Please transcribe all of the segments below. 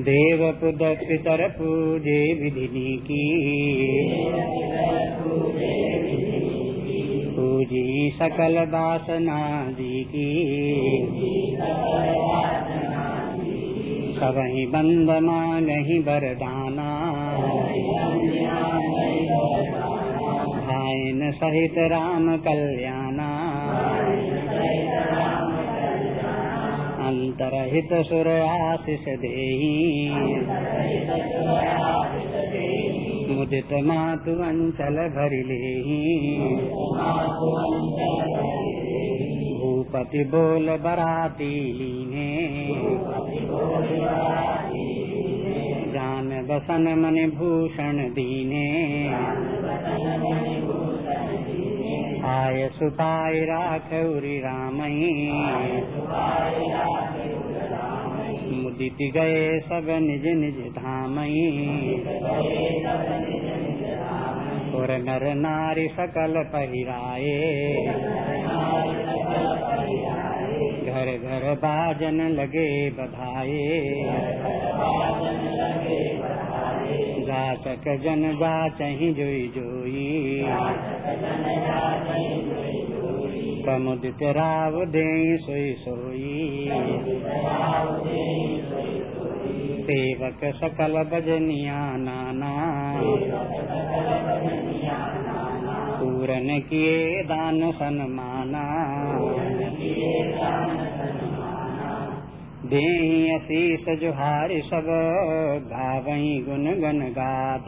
देव पुद पितर पूजे विधिनी की पूजी सकल वासना जी की सबही बंद मांगही बरदाना भाइन सहित राम कल्याणा अंतरहित सुर आशीष देही मुदित मातु अंचल भरि भूपति बोल बराती लीने जान बसन मन भूषण दीने आय सुपाय राखौरी रामई मुदित गए सब निज निज धामई। और नर नारी सकल पहिराए। घर घर बाजन लगे बधाए। जाचक जन जाचही जोई जोई। प्रमुदित राव दे सोई सेवक सकल बजनिया नाना। पूरन किए दान सन्माना। दे अशीष जुहार सब, गावई गुन गन गात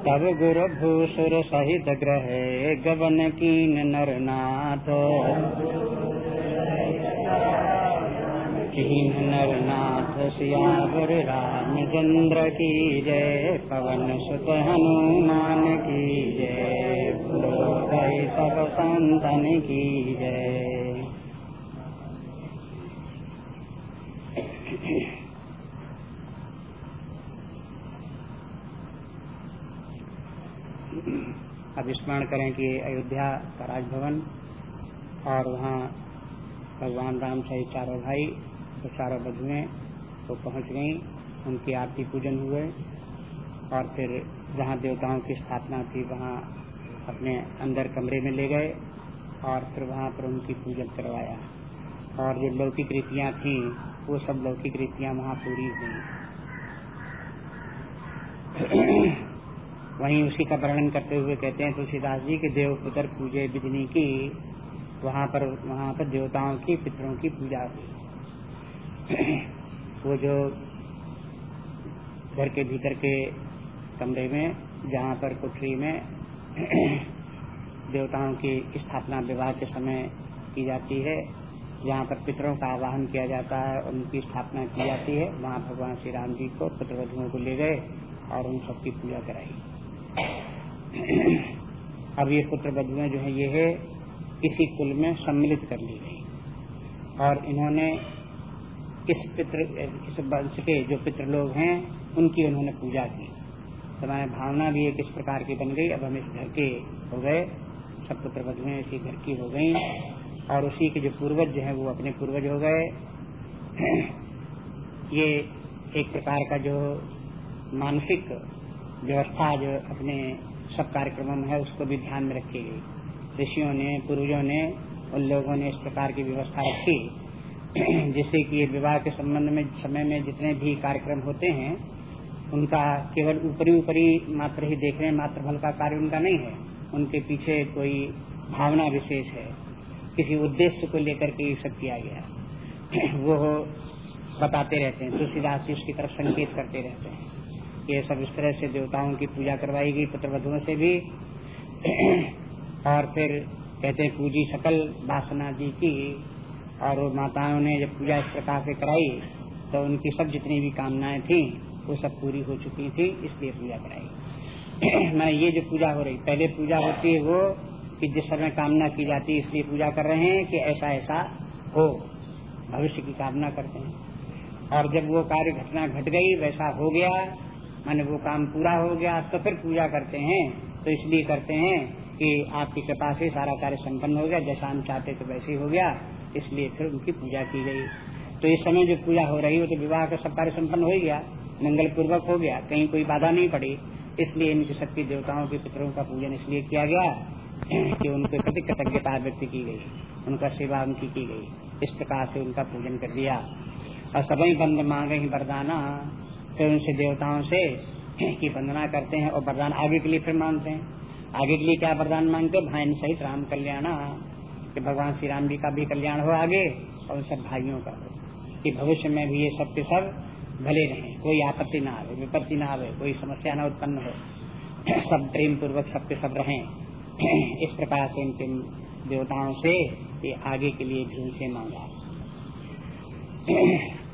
तब गुरु भूसुर सहित ग्रह गबन कीन नरनाथ। कीन नरनाथ, सियावर रामचंद्र की जय, पवन सुत हनुमान की जय सब संतन की जय। अब स्मरण करें कि अयोध्या का राजभवन और वहाँ भगवान राम सहित चारों भाई तो चारों बधुएँ तो पहुँच गई, उनकी आरती पूजन हुए और फिर जहाँ देवताओं की स्थापना थी वहाँ अपने अंदर कमरे में ले गए और फिर वहाँ पर उनकी पूजन करवाया। और जो लौकिक रीतियाँ थी, वो सब लौकिक रीतियाँ वहाँ पूरी हुई। वहीं उसी का वर्णन करते हुए कहते हैं, तुलसीदास जी के देव पुत्र पूजे बिजनी की, वहाँ पर वहाँ पर देवताओं की, पितरों की पूजा हुई। वो जो घर के भीतर के कमरे में, जहाँ पर कुठरी में देवताओं की स्थापना विवाह के समय की जाती है, जहाँ पर पितरों का आवाहन किया जाता है उनकी स्थापना की जाती है, वहाँ भगवान श्री राम जी को पुत्रवधुओं को ले गए और उन सबकी पूजा कराई। अब ये पुत्र बधुएँ जो है, ये है, इसी कुल में सम्मिलित कर ली गई। और इन्होंने इस पितृ, इस वंश के जो पितृ लोग हैं, उनकी उन्होंने पूजा की। हमारे भावना भी एक इस प्रकार की बन गई। अब हम इस घर के हो गए। सब पुत्र बधुएँ इसी घर की हो गई। और उसी के जो पूर्वज जो है, वो अपने पूर्वज हो गए। ये एक प्रकार का जो मानसिक व्यवस्था जो अपने सब कार्यक्रमों में है, उसको भी ध्यान में रखी गई। ऋषियों ने पूर्वजों ने, उन लोगों ने इस प्रकार की व्यवस्था रखी, जिससे कि विवाह के संबंध में समय में जितने भी कार्यक्रम होते हैं, उनका केवल ऊपरी ऊपरी मात्र ही देखने मात्र फल का कार्य उनका नहीं है। उनके पीछे कोई भावना विशेष है। किसी उद्देश्य को लेकर के ये सब किया गया वो बताते रहते हैं। तुलसीदास जी उसकी तरफ़ संकेत करते रहते हैं। ये सब इस तरह से देवताओं की पूजा करवाई गई, पुत्रवधुओं से भी। और फिर कहते हैं पूजी सकल वासना जी की। और वो माताओं ने जब पूजा इस प्रकार से कराई तो उनकी सब जितनी भी कामनाएँ थी, वो सब पूरी हो चुकी थी, इसलिए पूजा कराई। मैं ये जो पूजा हो रही, पहले पूजा होती है वो कि जिस समय कामना की जाती है, इसलिए पूजा कर रहे हैं कि ऐसा ऐसा हो, भविष्य की कामना करते हैं। और जब वो कार्य घटना घट गई, वैसा हो गया माने वो काम पूरा हो गया तो फिर पूजा करते हैं। तो इसलिए करते हैं कि आपकी कृपा से सारा कार्य संपन्न हो गया, जैसा हम चाहते तो वैसे हो गया। इसलिए फिर उनकी पूजा की गई। तो इस समय जो पूजा हो रही हो तो विवाह का सब कार्य संपन्न हो गया मंगल पूर्वक हो गया, कहीं कोई बाधा नहीं पड़ी। इसलिए इनकी शक्ति देवताओं के पितरों का पूजन इसलिए किया गया कि उनके प्रति कृतज्ञता व्यक्त की गई, उनका सेवा उनकी की गई। इस प्रकार से उनका पूजन कर दिया। और सभी बंद मांगे ही वरदाना। फिर उनसे देवताओं से, की वंदना करते हैं और वरदान आगे के लिए फिर मांगते हैं। आगे के लिए क्या वरदान मांगते भाई सहित राम कल्याणा, कि भगवान श्री राम जी का भी कल्याण हो आगे और उन सब भाइयों का कि भविष्य में भी ये सब के सब भले रहे, कोई आपत्ति ना आवे, विपत्ति ना आवे, कोई समस्या ना उत्पन्न हो। सब प्रेम पूर्वक सबके सब रहे। इस प्रकार से इनके देवताओं से ये आगे के लिए भी उनसे मांगा।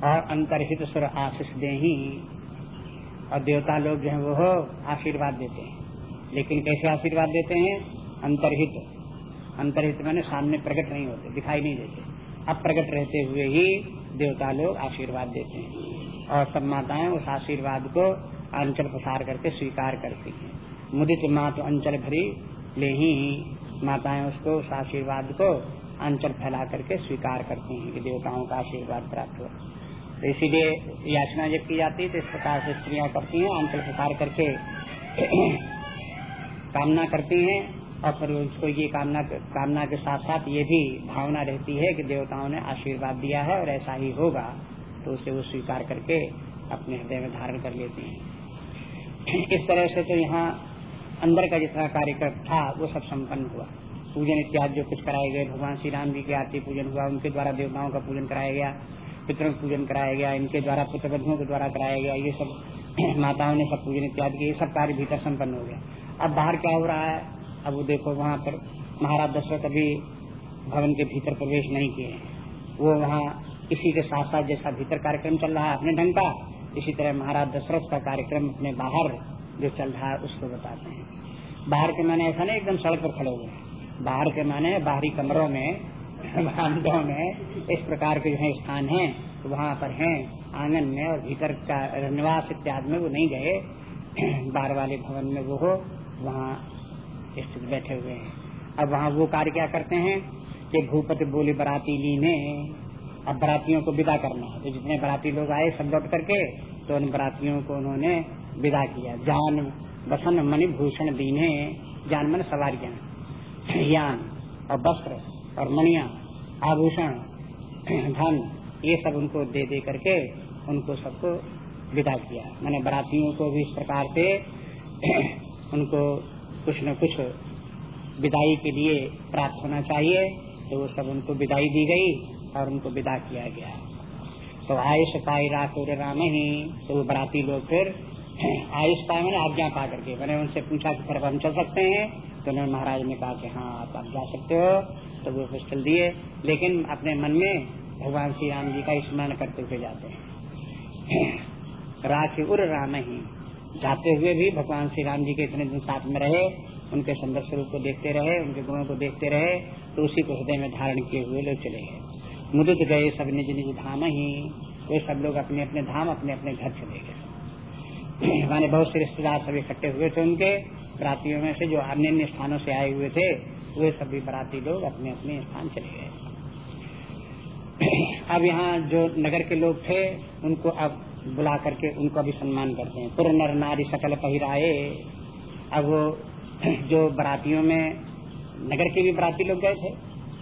और अंतरहित सुर आशीष दे और देवता लोग जो है वो आशीर्वाद देते हैं। लेकिन कैसे आशीर्वाद देते हैं? अंतरहित। अंतरहित मैंने सामने प्रकट नहीं होते, दिखाई नहीं देते। अब प्रकट रहते हुए ही देवता लोग आशीर्वाद देते हैं। और सब माताएँ उस आशीर्वाद को अंचल प्रसार करके स्वीकार करती हैं। मुदित मात अंचल भरी ले ही माताएँ उसको, उस आशीर्वाद को अंचल फैला करके स्वीकार करती हैं कि देवताओं का आशीर्वाद प्राप्त हो। तो इसीलिए याचना जब की जाती है तो इस प्रकार से स्त्रियाँ करती हैं अंचल प्रसार करके कामना करती हैं और फिर उसको ये कामना कामना के साथ साथ ये भी भावना रहती है कि देवताओं ने आशीर्वाद दिया है और ऐसा ही होगा तो उसे वो स्वीकार करके अपने हृदय में धारण कर लेती हैं। इस तरह से तो यहाँ अंदर का जितना कार्यक्रम था, वो सब संपन्न हुआ। पूजन इत्यादि जो कुछ कराए गए, भगवान श्री राम जी के आरती पूजन हुआ, उनके द्वारा देवताओं का पूजन कराया गया। पितरों का पूजन कराया गया, इनके द्वारा पुत्र के द्वारा कराया गया, ये सब माताओं ने सब पूजन इत्यादि ये सब कार्य भीतर संपन्न हो गया। अब बाहर क्या हो रहा है? अब वो देखो, वहाँ पर महाराज दशरथ अभी भवन के भीतर प्रवेश नहीं किए वो वहाँ इसी के साथ साथ जैसा भीतर कार्यक्रम चल रहा है, अपने ढंग का, इसी तरह महाराज दशरथ का कार्यक्रम अपने बाहर जो चल रहा है, उसको बताते हैं। बाहर के माने ऐसा नहीं, एकदम सड़क पर खड़े हुए बाहर के माने बाहरी कमरों में बांधों में इस प्रकार के जो है स्थान है तो वहाँ पर हैं। आँगन में और भीतर का निवास इत्यादि में वो नहीं गए। बार वाले भवन में वो हो, वहाँ स्थित बैठे हुए हैं। अब वहाँ वो कार्य क्या करते हैं? कि भूपति बोले, बराती लीने अब बरातियों को विदा करना है। तो जितने बराती लोग आए सब लौट करके तो उन बरातियों को उन्होंने विदा किया। जान बसन मणि भूषण दीने, जान मन सवारियाँ यान और वस्त्र और मणिया, आभूषण, धन, ये सब उनको दे दे करके उनको सबको विदा किया। मैंने बरातियों को भी इस प्रकार से उनको कुछ न कुछ विदाई के लिए प्राप्त होना चाहिए तो वो सब उनको विदाई दी गई और उनको विदा किया गया। तो आयुष पाई रात राम ही तो वो बराती लोग फिर आयुष पाए मैंने आज्ञा पा करके, मैंने उनसे पूछा कि फिर हम चल सकते हैं? तो उन्होंने महाराज ने कहा कि हाँ आप, आप जा सकते हो। तो वो चल दिए। लेकिन अपने मन में भगवान श्री राम जी का स्मरण करते हुए जाते हैं। राख उर राम ही जाते हुए भी भगवान श्री राम जी के इतने दिन साथ में रहे उनके सुंदर स्वरूप को देखते रहे उनके गुणों को देखते रहे तो उसी को हृदय में धारण किए हुए लोग चले गए। मुदित गए सब निज निज धाम ही। वे सब लोग अपने अपने धाम अपने अपने घर चले गए। माने बहुत से रिश्तेदार सब इकट्ठे हुए थे उनके। बरातियों में से जो अन्य अन्य स्थानों से आए हुए थे, वे सभी बराती लोग अपने अपने स्थान चले गए। अब यहाँ जो नगर के लोग थे, उनको अब बुला करके उनको भी सम्मान करते हैं। पुर नर नारी सकल पहिराए अब वो जो बरातियों में नगर के भी बराती लोग गए थे,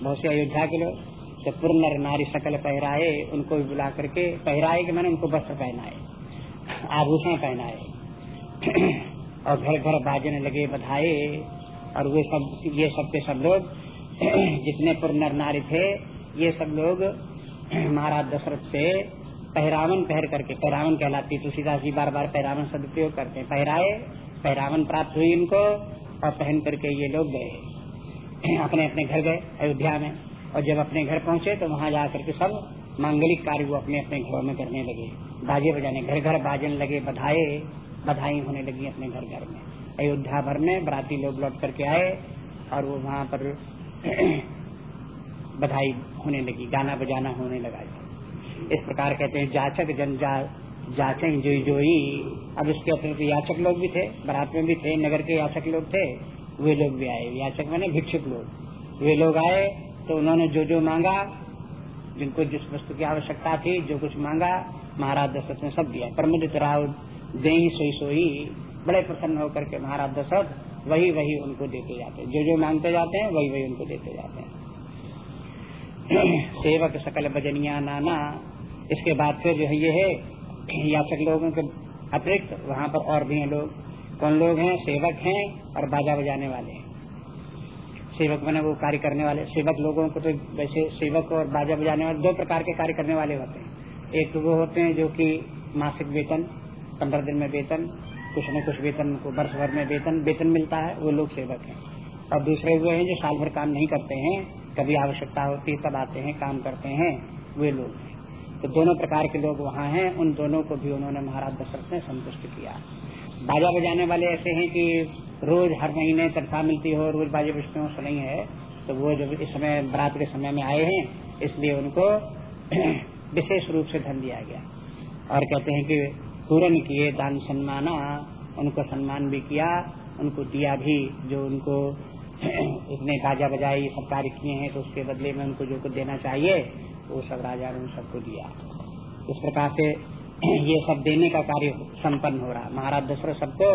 बहुत से अयोध्या के लोग तो पुर नर नारी सकल पहराए उनको भी बुला करके पहराए के मैंने उनको वस्त्र पहनाए, आभूषण पहनाए। और घर घर बाजने लगे बधाए और वे सब, ये सब के सब लोग, जितने पुर नर नारी थे, ये सब लोग, महाराज दशरथ से पहरावन पहर करके पहरावन कहलाती, तुलसीदास जी बार बार पहरावन शब्द प्रयोग करते पहराए पहरावन प्राप्त हुई इनको और पहन करके ये लोग गए। अपने अपने घर गए, अयोध्या में। और जब अपने घर पहुँचे तो वहाँ जा करके सब मांगलिक कार्य वो अपने अपने घरों में करने लगे। बाजे बजाने घर घर बाजन लगे, बधाए। बधाई होने लगी अपने घर घर में। अयोध्या भर में बराती लोग लौट करके आए और वो वहाँ पर बधाई होने लगी, गाना बजाना होने लगा। इस प्रकार कहते हैं, जाचक जन जा जाचक जोई जोई। अब इसके अतिरिक्त याचक लोग भी थे, बरात में भी थे, नगर के याचक लोग थे, वे लोग भी आए। याचक मैंने भिक्षुक लोग। वे लोग आए तो उन्होंने जो जो मांगा, जिनको जिस वस्तु की आवश्यकता थी, जो कुछ मांगा, महाराज दशरथ ने सब दिया। प्रमुदित राव दे सोई सोई बड़े प्रसन्न होकर के महाराज दशरथ वही वही उनको देते जाते हैं। जो जो मांगते जाते हैं, वही वही उनको देते जाते हैं। सेवक सकल बजनिया नाना, इसके बाद फिर जो है ये है, याचक लोगों के अतिरिक्त वहाँ पर और भी हैं लोग। कौन लोग हैं? सेवक हैं और बाजा बजाने वाले हैं। सेवक बने वो कार्य करने वाले। सेवक लोगों को तो वैसे सेवक और बाजा बजाने वाले दो प्रकार के कार्य करने वाले होते हैं। एक तो वो होते हैं जो कि मासिक वेतन पंद्रह दिन में वेतन, कुछ न कुछ वेतन को वर्ष भर में वेतन वेतन मिलता है, वो लोग सेवक हैं। और दूसरे वो हैं जो साल भर काम नहीं करते हैं, कभी आवश्यकता होती है तब आते हैं, काम करते हैं, वे लोग तो दोनों प्रकार के लोग वहाँ हैं, उन दोनों को भी उन्होंने महाराज दशरथ ने संतुष्ट किया। बाजा बजाने वाले ऐसे हैं कि रोज हर महीने तनख्वाह मिलती हो, रोज बाजे बजते हो नहीं है। तो वो जब इस समय, बरात के समय में आए हैं, इसलिए उनको विशेष रूप से धन दिया गया। और कहते हैं कि पूर्ण किए दान सम्माना उनको सम्मान भी किया, उनको दिया भी, जो उनको इतने बाजा बजाई सब कार्य किए हैं तो उसके बदले में उनको जो कुछ देना चाहिए, वो सब राजा ने उन सबको दिया। इस प्रकार से ये सब देने का कार्य संपन्न हो रहा। महाराज दशरथ सबको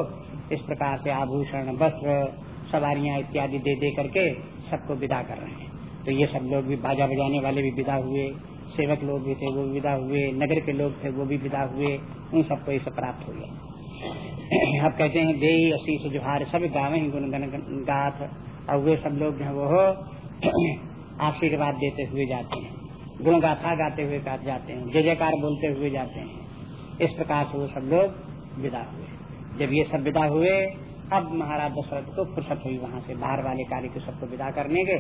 इस प्रकार से आभूषण, वस्त्र, सवारियाँ इत्यादि दे दे करके सबको विदा कर रहे हैं। तो ये सब लोग भी बाजा बजाने वाले भी विदा हुए। सेवक लोग भी थे, वो भी विदा हुए, नगर के लोग थे, वो भी विदा हुए, उन सबको सब प्राप्त हो गया। अब कहते हैं दे अशीष जुहार सब गावे ही गुण गाथ और वे सब लोग जो वो आशीर्वाद देते हुए जाते हैं। गुण गाथा गाते हुए जाते हैं, जय जयकार बोलते हुए जाते हैं। इस प्रकार से वो सब लोग विदा हुए। जब ये सब विदा हुए, अब महाराज दशरथ को फुर्सत हुई वहाँ से, बाहर वाले कार्य को सबको विदा करने के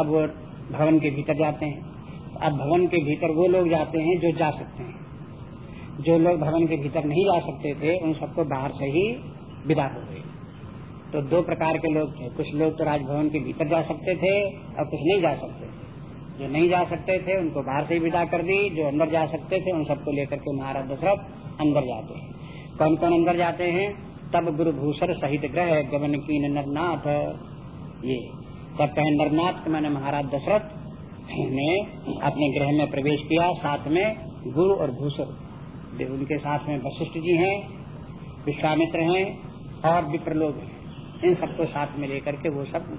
अब वो भवन के भीतर जाते हैं। अब भवन के भीतर वो लोग जाते हैं जो जा सकते हैं। जो लोग भवन के भीतर नहीं जा सकते थे, उन सबको बाहर से ही विदा हो गए। तो दो प्रकार के लोग थे। कुछ लोग तो राजभवन के भीतर जा सकते थे और कुछ नहीं जा सकते थे। जो नहीं जा सकते थे, उनको बाहर से ही विदा कर दी। जो अंदर जा सकते थे, उन सबको लेकर के महाराज दशरथ अंदर जाते हैं। कौन कौन अंदर जाते हैं? तब गुरु भूषण सहित ग्रह गमन की नरनाथ, ये। तब कहे नरनाथ मैंने महाराज दशरथ ने अपने ग्रह में प्रवेश किया, साथ में गुरु और भूषण। उनके साथ में वशिष्ठ जी हैं, विश्वामित्र हैं और विप्र लोग हैं। इन सबको साथ में लेकर के वो सब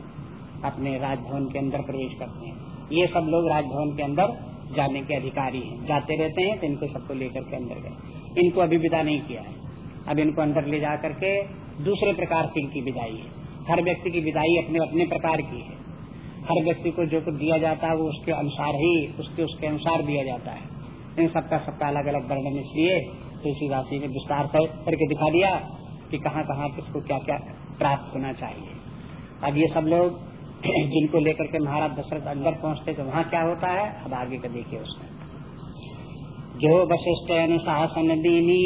अपने राजभवन के अंदर प्रवेश करते हैं। ये सब लोग राजभवन के अंदर जाने के अधिकारी हैं। जाते रहते हैं तो इनको सबको लेकर के अंदर गए। इनको अभी विदा नहीं किया है। अब इनको अंदर ले जा करके दूसरे प्रकार से इनकी विदाई है। हर व्यक्ति की विदाई अपने अपने प्रकार की है। हर व्यक्ति को जो कुछ दिया जाता है वो उसके अनुसार ही, उसके उसके अनुसार दिया जाता है। इन सबका सबका अलग अलग वर्णन इसलिए तुलसीदास जी ने विस्तार करके दिखा दिया कि कहाँ कहाँ किसको क्या क्या प्राप्त होना चाहिए। अब ये सब लोग जिनको लेकर के महाराज दशरथ अंदर पहुँचते तो वहाँ क्या होता है? अब आगे का देखिए उसमें। जो वशिष्ठ अनुशासन दीनी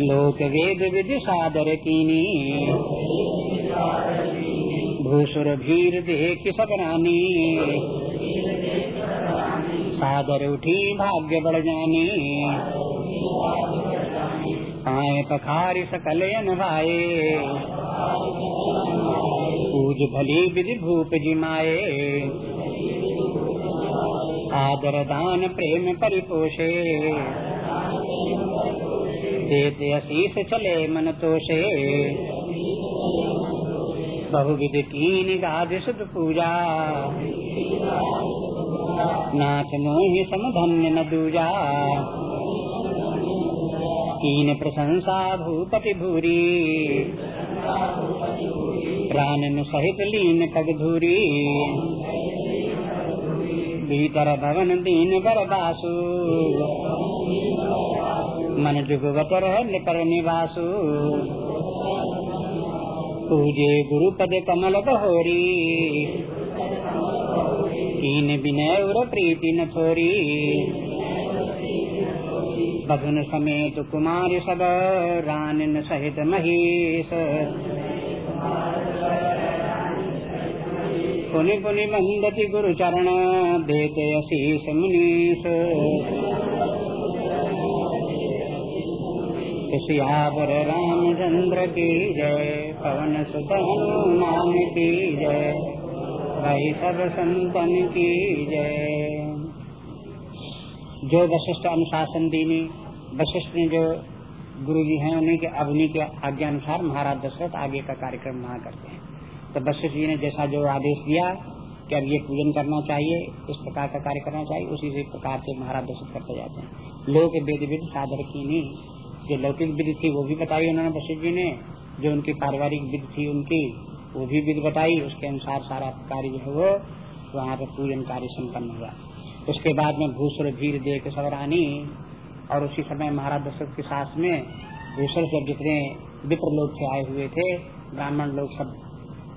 लोक वेद विधि सादर कीनी। भूसुर भीर सब रानी सादर उठी भाग्य बढ़ जानी आए पखारी सकल भाए पूज भली विधि भूप जिमाए आदर दान प्रेम परिपोषे देते अशीष चले मन तोषे। बहुविध कीन गाध सुध पूजा नाथ मोहि समधन्य न दूजा। कीन प्रशंसा भूपति भूरी। प्राणन सहित लीन पग धूरी। भीतर भवन दीन बर बासु। मन जुगवत निकर निवासु। पूजे गुरुपद कमल बहोरी। कीन विनय उर प्रीति न छोरी। बधुन समेत कुमार सब रान सहित महेश। पुनि पुनि मंदति गुरु चरण, देते अशीष मुनीश सियावर रामचंद्र की जय। पवन सुत हनुमान की जय। भाई सब संतन की जय। जो वशिष्ठ अनुशासन दीनी, वशिष्ठ ने जो गुरु जी हैं उन्हीं के उन्हीं के आज्ञा अनुसार महाराज दशरथ आगे का कार्यक्रम वहाँ करते हैं। तो वशिष्ठ जी ने जैसा जो आदेश दिया कि अब ये पूजन करना चाहिए, इस प्रकार का कार्य करना चाहिए, उसी से प्रकार से महाराज दशरथ करते जाते हैं। लोग वेद विधि साधर की नहीं। जो लौकिक विधि थी, वो भी बताई उन्होंने वशिष्ठ जी ने। जो उनकी पारिवारिक विधि थी, उनकी वो भी विधि बताई, उसके अनुसार सारा कार्य जो है वो वहाँ पर पूजन कार्य सम्पन्न हुआ। उसके बाद में भूसुर भीर दे के सवरानी और उसी समय महाराज दशरथ के साथ में भूसर से जितने विप्र लोग थे, आए हुए थे, ब्राह्मण लोग सब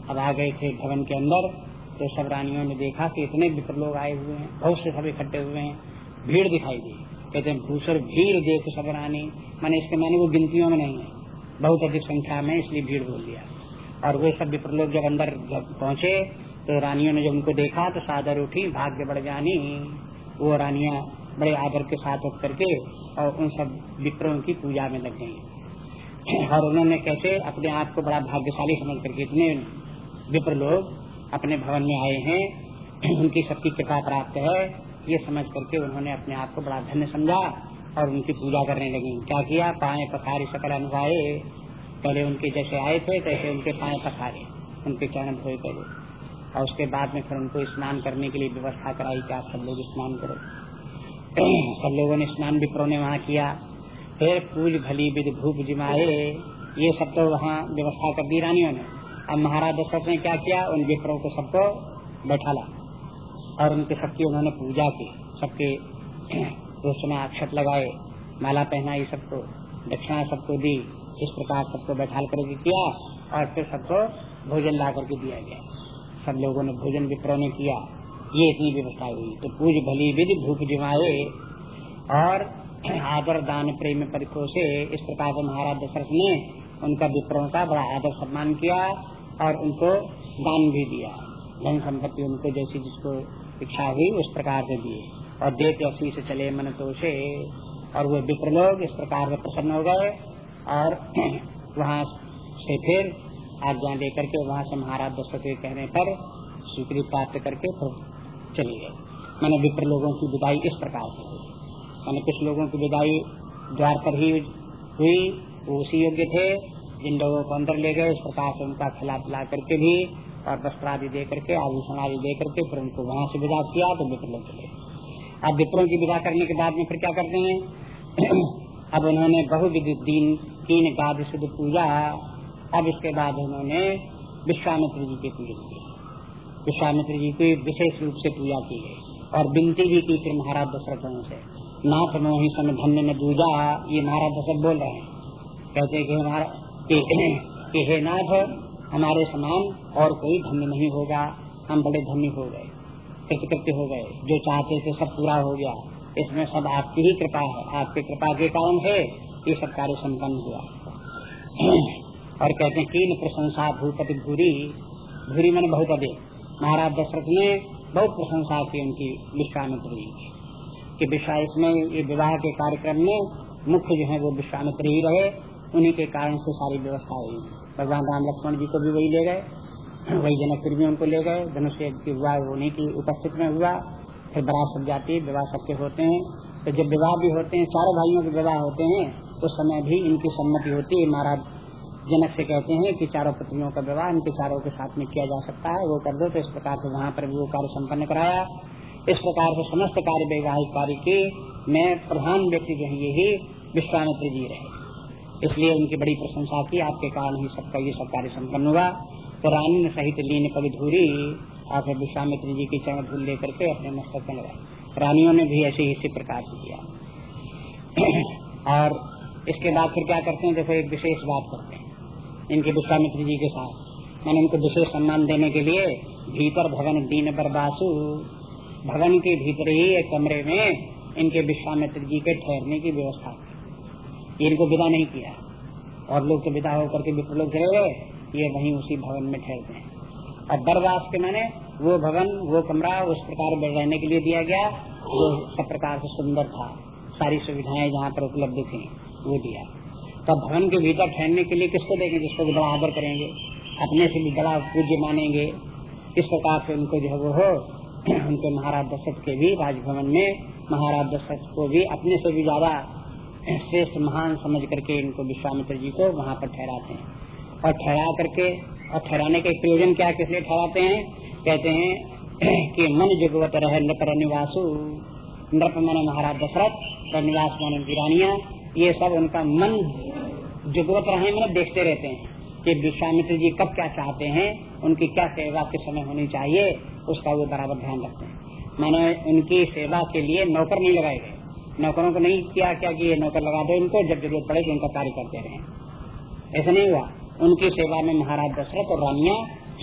अब आ गए थे भवन के अंदर तो सब रानियों ने देखा कि इतने विप्र लोग आए हुए हैं, बहुत से सब इकट्ठे हुए हैं, भीड़ दिखाई दी। कहते हैं, भूसर भीड़ देख सब रानी। मैंने इसके मैंने वो गिनतियों में नहीं है। बहुत अधिक संख्या में इसलिए भीड़ बोल दिया। और वे सब विप्र लोग जब अंदर पहुँचे तो रानियों ने जब उनको देखा तो सादर उठी, भाग्य बढ़ जानी वो रानिया बड़े आदर के साथ उठ करके और उन सब विप्रों की पूजा में लग गई। और उन्होंने कैसे अपने आप को बड़ा भाग्यशाली समझ करके इतने विप्र लोग अपने भवन में आए हैं। उनकी सबकी कृपा प्राप्त है। ये समझ करके उन्होंने अपने आप को बड़ा धन्य समझा। और उनकी पूजा करने लगी। क्या किया? पाए पखारी सकल अनुभाए पहले उनके जैसे आए थे तैसे उनके पाए पखारे, उनके चरण धोए पहले। और उसके बाद में फिर उनको स्नान करने के लिए व्यवस्था कराई क्या सब लोग स्नान करो। सब लोगों ने स्नान विप्रो ने वहाँ किया। फिर पूज भली विधि भूप जिमाए। ये सब तो वहाँ व्यवस्था कर दी रानियों ने। अब महाराज दशरथ ने क्या किया? उन विप्रों को सबको बैठाला और उनके सबकी उन्होंने पूजा की। सबके रोचना अक्षत लगाए, माला पहनाई सबको, दक्षिणा सबको दी, इस प्रकार सबको बैठाल करके किया और फिर सबको भोजन ला करके दिया गया। सब लोगों ने भोजन विप्रो ने किया। ये इतनी व्यवस्था हुई तो पूज भली विधि भूप जिमाए और आदर दान प्रेम परिको से इस प्रकार से महाराज दशरथ ने उनका विप्रों का बड़ा आदर सम्मान किया और उनको दान भी दिया। धन संपत्ति उनको जैसी जिसको इच्छा हुई उस प्रकार से दिए। और देते से चले मन तो से और वो विप्र लोग इस प्रकार से प्रसन्न हो गए, और वहाँ से फिर आज्ञा दे करके वहाँ से महाराज दशरथ के कहने पर स्वीकृति प्राप्त करके फिर चले गए। मैंने विप्र लोगों की विदाई इस प्रकार से हुई। मैंने कुछ लोगों की विदाई द्वार पर ही हुई, वो उसी योग्य थे, जिन लोगों को अंदर ले गए, इस प्रकार से उनका खिला पिला करके भी, और वस्त्र आदि दे करके आभूषण आदि दे करके फिर उनको वहाँ से विदा किया तो विप्र लोग चले अब विप्रों की विदा करने के बाद में फिर क्या करते हैं? अब उन्होंने बहुविधि दीन, तीन गाद सिद्ध पूजा, अब इसके बाद उन्होंने विश्वामित्र जी की पूजा की। विश्वामित्र जी की विशेष रूप से पूजा की गई। और विनती भी की फिर महाराज दशरथ से, नाथ मोही सम धन्य न दूजा ये महाराज दशरथ बोल रहे हैं। कहते कि हमारा कि हे नाथ, हमारे समान और कोई धन्य नहीं होगा, हम बड़े धन्य हो गए। कृतकृत्य हो गए। जो चाहते थे सब पूरा हो गया। इसमें सब आपकी ही कृपा है। आपकी कृपा के कारण है ये सब कार्य संपन्न हुआ। और कहते हैं तीन प्रशंसा भूपति भूरी। भूरी मैंने बहुत अधिक। महाराज दशरथ ने बहुत प्रशंसा की उनकी विश्वामित्र जी की विश्वा इसमें ये विवाह के कार्यक्रम में मुख्य जो है वो विश्वामित्र ही रहे। उन्हीं के कारण से सारी व्यवस्था हुई। भगवान राम लक्ष्मण जी को भी वही ले गए। वही जनकपुर भी उनको ले गए। धनुष के विवाह उन्हीं की उपस्थित में हुआ। फिर बरात सब जाती है, विवाह सबके होते हैं। तो जब विवाह भी होते हैं, चारों भाइयों के विवाह होते हैं, उस समय भी इनकी सम्मति होती है। महाराज जनक से कहते हैं कि चारों पत्नियों का विवाह इनके चारों के साथ में किया जा सकता है। वो कर दो। तो इस प्रकार से वहाँ पर भी वो कार्य सम्पन्न कराया। इस प्रकार से समस्त कार्य वैवाहिक कार्य के में प्रधान व्यक्ति जो है यही विश्वामित्र जी रहे। इसलिए उनकी बड़ी प्रशंसा की। आपके कारण ही सबका ये सब कार्य सम्पन्न हुआ। रानी ने सहित लीन पग धूरी फिर विश्वामित्र जी की चरण धूल लेकर के अपने मस्तक में लगाई। रानियों ने भी ऐसे इसी प्रकार से किया। और इसके बाद फिर क्या करते हैं देखो एक विशेष बात करते हैं, इनके विश्वामित्र जी के साथ। मैंने उनको विशेष सम्मान देने के लिए भीतर भवन दीन बरबासु भवन के भीतर ही एक कमरे में इनके विश्वामित्र जी के ठहरने की व्यवस्था इनको विदा नहीं किया। और लोग तो विदा होकर के विप्र लोग गए। ये वहीं उसी भवन में ठहरते हैं। और बरवास के मैंने वो भवन, वो कमरा उस प्रकार रहने के लिए दिया गया जो सब प्रकार से सुंदर था। सारी सुविधाएँ जहाँ पर उपलब्ध थी, वो दिया। तो भवन के भीतर ठहरने के लिए किसको देंगे जिसको बड़ा आदर करेंगे, अपने से भी बड़ा पूज्य मानेंगे, इस प्रकार से उनको जो वो हो, उनके महाराज दशरथ के भी राजभवन में, महाराज दशरथ को भी अपने से भी ज़्यादा श्रेष्ठ महान समझ करके इनको विश्वामित्र जी को वहाँ पर ठहराते हैं। और ठहरा करके, और ठहराने के प्रयोजन क्या किस लिए ठहराते हैं? कहते हैं कि मन जुगवत रहे नृप निवासु नृप मन महाराज दशरथ निवास मन उनकी रानिया ये सब उनका मन जुगवत रहे मैंने देखते रहते हैं कि विश्वामित्र जी कब क्या चाहते हैं, उनकी क्या सेवा किस समय होनी चाहिए, उसका वो बराबर ध्यान रखते हैं। मैंने उनकी सेवा के लिए नौकर नहीं लगाए गए। नौकरों को नहीं किया क्या कि ये नौकर लगा दो इनको जब ज़रूरत पड़े तो उनका कार्य करते रहे। ऐसा नहीं हुआ। उनकी सेवा में महाराज दशरथ और रानिया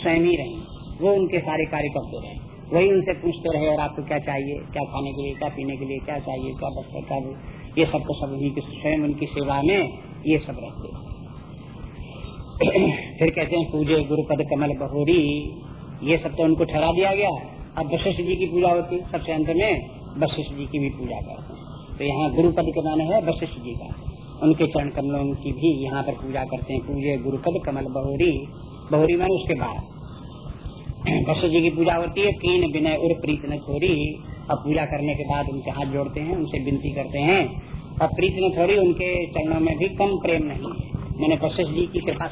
स्वयं ही रही। वो उनके सारे कार्य करते रहे। वही उनसे पूछते रहे, और आपको क्या चाहिए? क्या खाने के लिए, क्या पीने के लिए, क्या चाहिए, क्या बस्तर क्या ये सब तो सब उन्हीं की स्वयं उनकी सेवा में ये सब रहते फिर कहते हैं, पूजे गुरुपद कमल बहोरी। ये सब तो उनको ठहरा दिया गया। अब वशिष्ठ जी की पूजा होती, सबसे अंत में वशिष्ठ जी की भी पूजा करते हैं। तो यहाँ गुरुपद के माने है वशिष्ठ जी का। उनके चरण कमलों की भी यहाँ पर पूजा करते हैं। पूजे गुरुपद कमल बहुरी। बहुरी मैंने उसके बाद वशिष्ठ जी की पूजा होती है, तीन विनय उर प्रीत न छोरी। और पूजा करने के बाद उनके हाथ जोड़ते हैं, उनसे विनती करते हैं। और प्रीत न छोरी, उनके चरणों में भी कम प्रेम नहीं है। मैंने वशिष्ठ जी की कृपा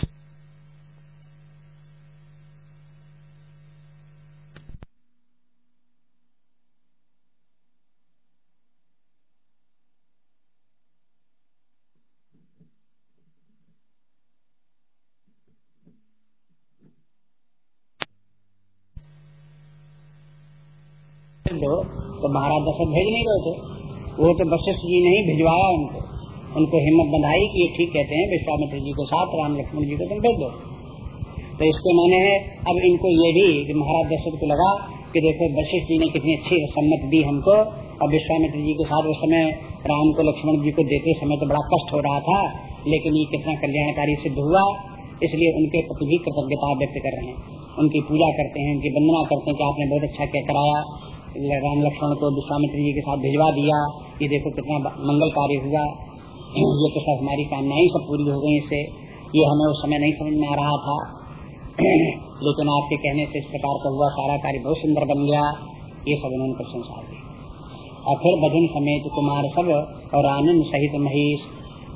दो तो महाराज दशरथ भेज नहीं रहे थे। वो तो वशिष्ठ जी ने ही भिजवाया उनको। उनको हिम्मत बंधाई कि ये ठीक कहते हैं विश्वामित्र जी के साथ, राम, लक्ष्मण जी को तुम भेज दो। तो इसके माने है अब इनको ये भी महाराज दशरथ को लगा कि देखो वशिष्ठ जी ने कितनी अच्छी सम्मत दी हमको, और विश्वामित्र जी के साथ उस समय राम को, लक्ष्मण जी को देते समय तो बड़ा कष्ट हो रहा था, लेकिन ये कितना कल्याणकारी सिद्ध हुआ, इसलिए उनके प्रति भी कृतज्ञता व्यक्त कर रहे हैं। उनकी पूजा करते हैं, उनकी वंदना करते हैं कि आपने बहुत अच्छा क्या कराया राम लक्ष्मण को विश्वामित्र जी के साथ भिजवा दिया ये देखो कितना मंगल कार्य हुआ। ये तो सब हमारी कामनाएँ सब पूरी हो गई इससे। ये हमें उस समय नहीं समझ में आ रहा था। लेकिन आपके कहने से इस प्रकार का हुआ, सारा कार्य बहुत सुंदर बन गया। ये सब उन्होंने प्रशंसा दी और फिर भजन समेत कुमार सब और आनंद सहित महेश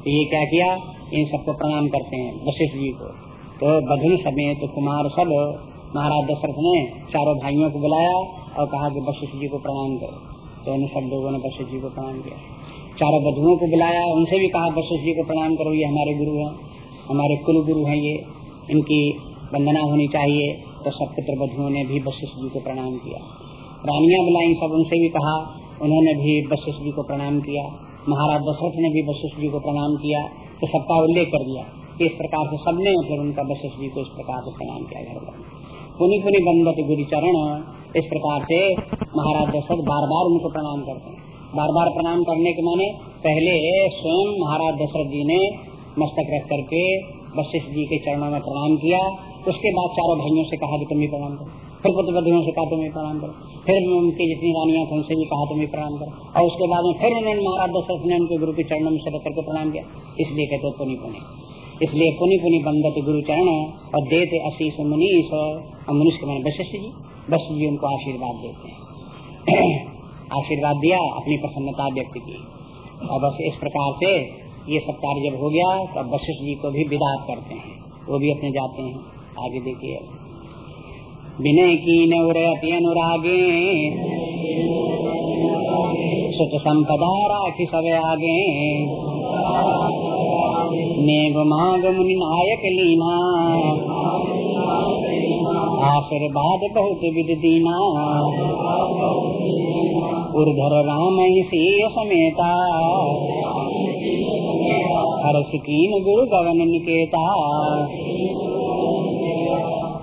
तो ये क्या किया? इन सबको प्रणाम करते हैं, वशिष्ठ जी को। तो बधुन समेत कुमार सब, महाराज दशरथ ने चारों भाइयों को बुलाया। और कहा कि वशिष्ठ जी को प्रणाम करो। तो उन सब लोगों ने वशिष्ठ जी को प्रणाम किया। चारों बधुओं को बुलाया उनसे भी कहा वशिष्ठ जी को प्रणाम करो, ये हमारे गुरु हैं, हमारे कुल गुरु हैं ये, इनकी वंदना होनी चाहिए। तो सब पुत्र बधुओं ने भी वशिष्ठ जी को प्रणाम किया। रानियाँ बुलाई सब, उनसे भी कहा, उन्होंने भी वशिष्ठ जी को प्रणाम किया। महाराज दशरथ ने भी वशिष्ठ जी को प्रणाम किया। तो सबका उल्लेख कर दिया इस प्रकार से सबने, फिर उनका वशिष्ठ जी को इस प्रकार से प्रणाम किया घर पुनि पुनि बंदत गुरु चरण इस प्रकार से महाराज दशरथ बार बार उनको प्रणाम करते हैं। बार बार प्रणाम करने के माने पहले स्वयं महाराज दशरथ जी ने मस्तक रख करके वशिष्ठ जी के चरणों में प्रणाम किया। उसके बाद चारों भाइयों से कहा कि तुम भी प्रणाम करो। फिर पुत्र से कहा तुम्हें प्रणाम करो। फिर उनकी जितनी रानियाँ थी, उनसे भी कहा तुम्हें प्रणाम करो। और उसके बाद में फिर उन्होंने महाराज दशरथ ने उनके गुरु के चरणों में से करके प्रणाम किया। इसलिए कहते पुनि पुनि इसलिए पुनि पुनि बंदत गुरु चरण और देते अशीष मुनीष और मुनीष के मैंने वशिष्ठ जी। बस जी उनको आशीर्वाद देते हैं। आशीर्वाद दिया, अपनी प्रसन्नता व्यक्त की। और बस इस प्रकार से ये सब कार्य जब हो गया तो वशिष्ठ जी को भी विदा करते हैं। वो भी अपने जाते हैं। आगे देखिए। विनय की नवरति अनुरागे, सुत संपदा राखी सब आगे। नेग मुनि नायक लीना आशीर्वाद बहुत विद दीना उर्धर राम समेता। हर सिकीन गुरु गवन निकेता।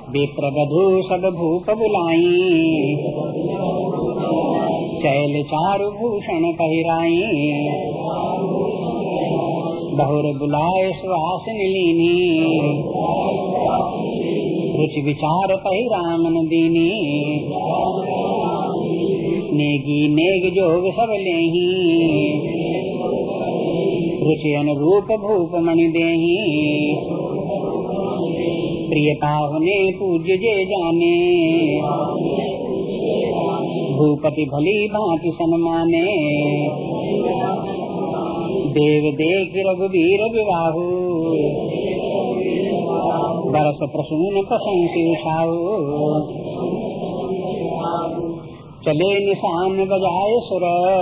विप्र बधु सब भूप बुलाई। चैल चारु भूषण पहिराई। बहुर बुलाए सुहास नीनी रुचि विचार पही रामन दीनी। नेगी नेग जोग सब ले रुचि अनुरूप भूप मणि दे प्रियता होने पूज्य जे जाने। भूपति भली भांति सन्माने। देव देख रघुवीर विवाहु। बरस प्रसून प्रशंसी उछाऊ चले निशान बजाए सुर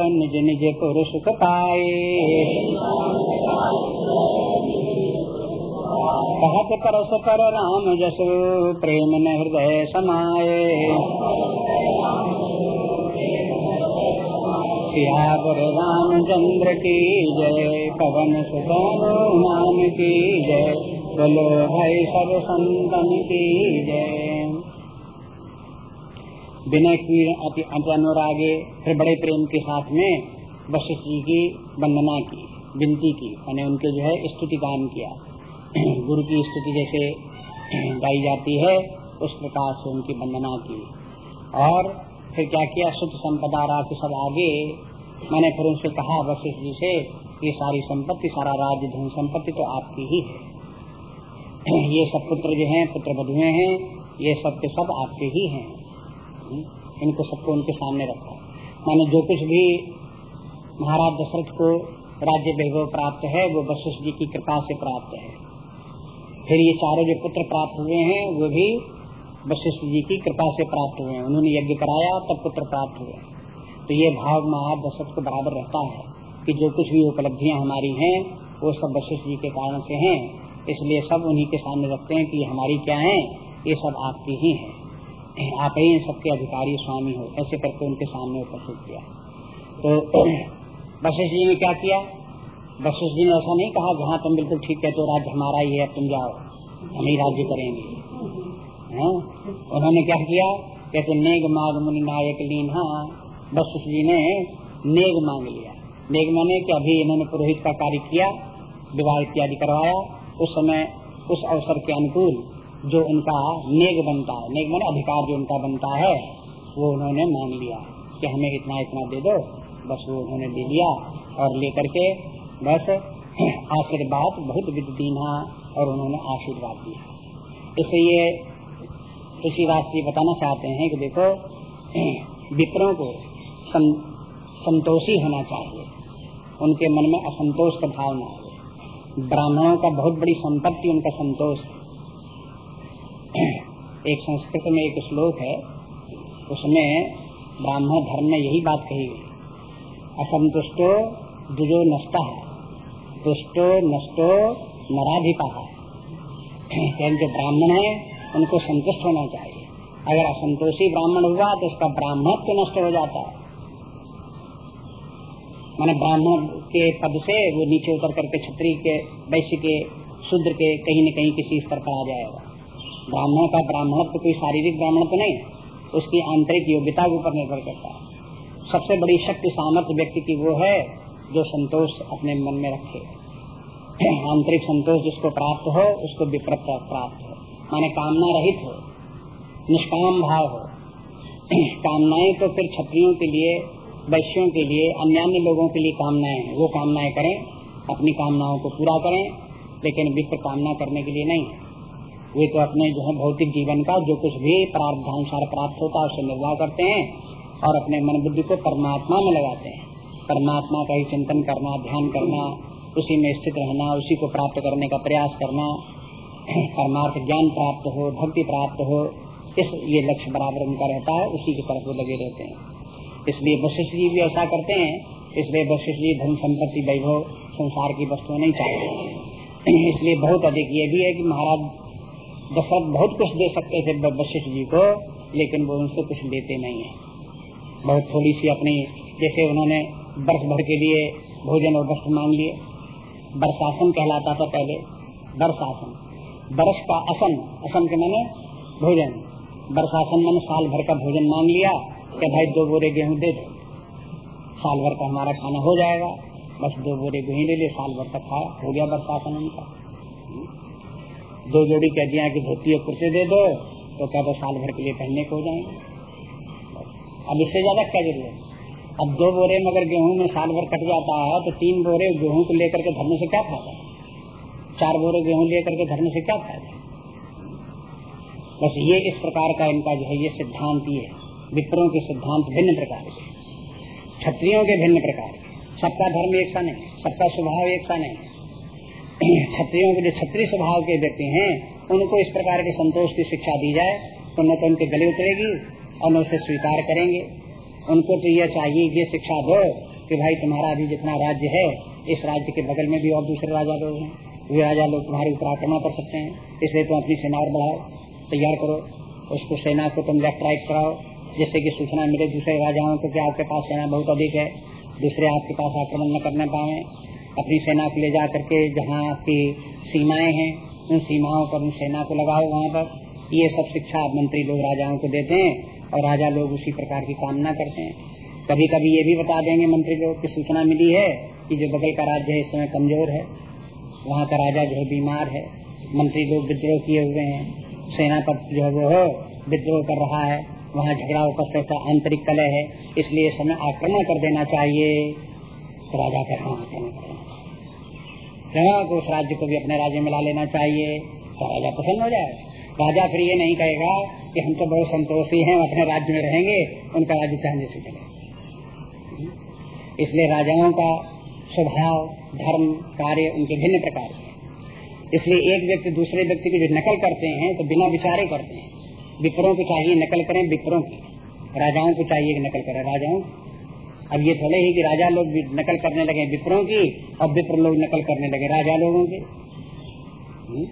निज निज पुरुष पाए कहत परस पर राम जसु प्रेम न हृदय समाये सियावर रामचंद्र की जय, पवन सुधान की जय। बोलो भाई सब संतन की जय। विनय की अति अनुरागे फिर बड़े प्रेम के साथ में वशिष्ठ जी की वंदना की, विनती की, मैंने उनके जो है स्तुति गान किया। गुरु की स्तुति जैसे गाई जाती है, उस प्रकार से उनकी वंदना की। और फिर क्या किया? शुद्ध संपदा राग सब आगे। मैंने फिर उनसे कहा, वशिष्ठ जी से, ये सारी संपत्ति, सारा राज्य धन संपत्ति तो आपकी ही है। ये सब पुत्र जो हैं, पुत्र बधुए हैं, ये सब के सब आपके ही हैं। इनको सबको उनके सामने रखा। माने जो कुछ भी महाराज दशरथ को राज्य वैभव प्राप्त है, वो वशिष्ठ जी की कृपा से प्राप्त है। फिर ये चारों जो पुत्र प्राप्त हुए हैं, वो भी वशिष्ठ जी की कृपा से प्राप्त हुए हैं। उन्होंने यज्ञ कराया, तब पुत्र प्राप्त हुए। तो ये भाव महाराज दशरथ को बराबर रहता है कि जो कुछ भी उपलब्धियाँ हमारी हैं, वो सब वशिष्ठ जी के कारण से हैं। इसलिए सब उन्हीं के सामने रखते हैं कि हमारी क्या है? ये सब आपकी ही है। आप ही सबके अधिकारी स्वामी हो। ऐसे करके उनके सामने उपस्थित किया। तो वशिष्ठ जी ने क्या किया? वशिष्ठ जी ने ऐसा नहीं कहा, जहाँ तुम बिल्कुल ठीक है तो राज्य हमारा ही है तुम जाओ। हम ही राज्य करेंगे। है? उन्होंने क्या किया? कहते, नेग माग मुनि नायक लीन हाँ वशिष्ठ जी ने नेग मांग लिया। नेग माने कि अभी इन्होंने पुरोहित का कार्य किया, विवाह इत्यादि करवाया। उस समय उस अवसर के अनुकूल जो उनका नेग बनता है नेग माने अधिकार जो उनका बनता है वो उन्होंने मान लिया कि हमें इतना इतना दे दो बस वो उन्होंने दे लिया और लेकर के बस आशीर्वाद बहुत विद्यीना और उन्होंने आशीर्वाद दिया। इसलिए तुलसीदास जी बताना चाहते हैं कि देखो विप्रों को सं, संतोषी होना चाहिए। उनके मन में असंतोष का भाव न हो ब्राह्मणों का बहुत बड़ी संपत्ति, उनका संतोष। एक संस्कृत में एक श्लोक है, उसमें ब्राह्मण धर्म में यही बात कही गई। असंतुष्टो दुजो नष्टा है दुष्टो नष्टो नराधिपा। है जो ब्राह्मण है, उनको संतुष्ट होना चाहिए। अगर असंतोषी ब्राह्मण हुआ तो उसका ब्राह्मणत्व नष्ट हो जाता है। मैंने ब्राह्मण के पद से वो नीचे उतर करके छत्री के, वैश्य के, शुद्र के कहीं न कहीं किसी स्तर पर आ जाएगा। ब्राह्मण का ब्राह्मणत्व कोई शारीरिक ब्राह्मण तो नहीं, उसकी आंतरिक योग्यता के ऊपर निर्भर करता है। सबसे बड़ी शक्ति सामर्थ्य व्यक्ति की वो है जो संतोष अपने मन में रखे। आंतरिक संतोष जिसको प्राप्त हो, उसको विप्रत प्राप्त हो। माने कामना रहित हो, निष्काम भाव हो। कामनाएँ तो फिर छत्रियों के लिए वैश्यों के लिए अन्य लोगों के लिए कामनाएँ, वो कामनाएँ करें, अपनी कामनाओं को पूरा करें, लेकिन विप्र कामना करने के लिए नहीं। वे तो अपने जो है भौतिक जीवन का जो कुछ भी प्रार्थानुसार प्राप्त होता है, उसे निर्वाह करते हैं और अपने मन बुद्धि को परमात्मा में लगाते हैं। परमात्मा का ही चिंतन करना, ध्यान करना, उसी में स्थित रहना, उसी को प्राप्त करने का प्रयास करना, परमार्थ ज्ञान प्राप्त हो, भक्ति प्राप्त हो, इस ये लक्ष्य बराबर उनका रहता है, उसी की तरफ़ वो लगे रहते हैं। इसलिए वशिष्ठ जी भी ऐसा करते हैं, इसलिए वशिष्ठ जी धन संपत्ति, वैभव संसार की वस्तुएँ नहीं चाहते। इसलिए बहुत अधिक ये भी है कि महाराज दशरथ बहुत कुछ दे सकते थे वशिष्ठ जी को, लेकिन वो उनसे कुछ लेते नहीं है। बहुत थोड़ी सी अपनी, जैसे उन्होंने वर्ष भर के लिए भोजन और वस्त्र मांग लिए। बरसासन कहलाता था पहले बरसासन बरस का असन असन के मैंने भोजन। बरसासन मैंने साल भर का भोजन मांग लिया कि भाई दो बोरे गेहूँ दे दो। साल भर का हमारा खाना हो जाएगा। बस दो बोरे गेहूँ ले लिए, साल भर तक खाया। हो गया बरसासन उनका दो जोड़ी कह दिया कि धोती और कुर्ते दे दो तो क्या तो साल भर के लिए पहनने को हो जाएँगे? अब इससे ज़्यादा क्या ज़रूरत अब दो बोरे में अगर गेहूँ में साल भर कट जाता है तो तीन बोरे गेहूँ को लेकर के धरने से क्या फ़ायदा? चार बोरे गेहूँ लेकर के धरने से क्या फ़ायदा? बस ये इस प्रकार का इनका जो है, ये सिद्धांत ये है। विप्रों के सिद्धांत भिन्न प्रकार के क्षत्रियों के भिन्न प्रकार सबका धर्म एक सा नहीं, सबका स्वभाव एक सा नहीं। क्षत्रियों के जो क्षत्रिय स्वभाव के व्यक्ति हैं, उनको इस प्रकार के संतोष की शिक्षा दी जाए तो न तो उनके गले उतरेगी और न उसे स्वीकार करेंगे। उनको तो यह चाहिए, ये शिक्षा दो कि भाई तुम्हारा अभी जितना राज्य है, इस राज्य के बगल में भी और दूसरे राजा लोग हैं। वे राजा लोग तुम्हारे ऊपर आक्रमण कर सकते हैं, इसलिए तुम अपनी सेना और बढ़ाओ, तैयार करो, उसको सेना को तुम लेफ़्ट राइट कराओ जिससे कि सूचना मिले, दूसरे राजाओं को कि आपके पास सेना बहुत अधिक है, दूसरे आपके पास आक्रमण न करने पाए। अपनी सेना को ले जा करके जहाँ आपकी सीमाएँ हैं, उन सीमाओं पर उन सेना को लगाओ वहाँ पर। ये सब शिक्षा मंत्री लोग राजाओं को देते हैं और राजा लोग उसी प्रकार की कामना करते हैं। कभी कभी ये भी बता देंगे मंत्री लोग की सूचना मिली है कि जो बगल का राज्य है, इस समय कमज़ोर है। वहाँ का राजा जो है बीमार है। मंत्री लोग विद्रोह किए हुए हैं। सेना सेनापति जो है वो विद्रोह कर रहा है। वहाँ झगड़ा उपस्थित है आंतरिक कलह है, इसलिए समय आक्रमण कर देना चाहिए। तो राजा का आक्रमण करना तो उस राज्य को भी अपने राज्य में ला लेना चाहिए। तो राजा पसंद हो जाए। राजा फिर ये नहीं कहेगा कि हम तो बहुत संतोषी हैं अपने राज्य में रहेंगे, उनका राज्य चाहने से चले। इसलिए राजाओं का स्वभाव, धर्म, कार्य उनके भिन्न प्रकार के इसलिए एक व्यक्ति दूसरे व्यक्ति की जो नकल करते हैं तो बिना विचारे करते हैं। विप्रों को चाहिए, नकल करें, विप्रों की। राजाओं को चाहिए कि नकल करें, राजाओं। अब ये थोड़े ही कि राजा लोग नकल करने लगे विप्रों की और विप्र लोग नकल करने लगे राजा लोगों की। हम्म?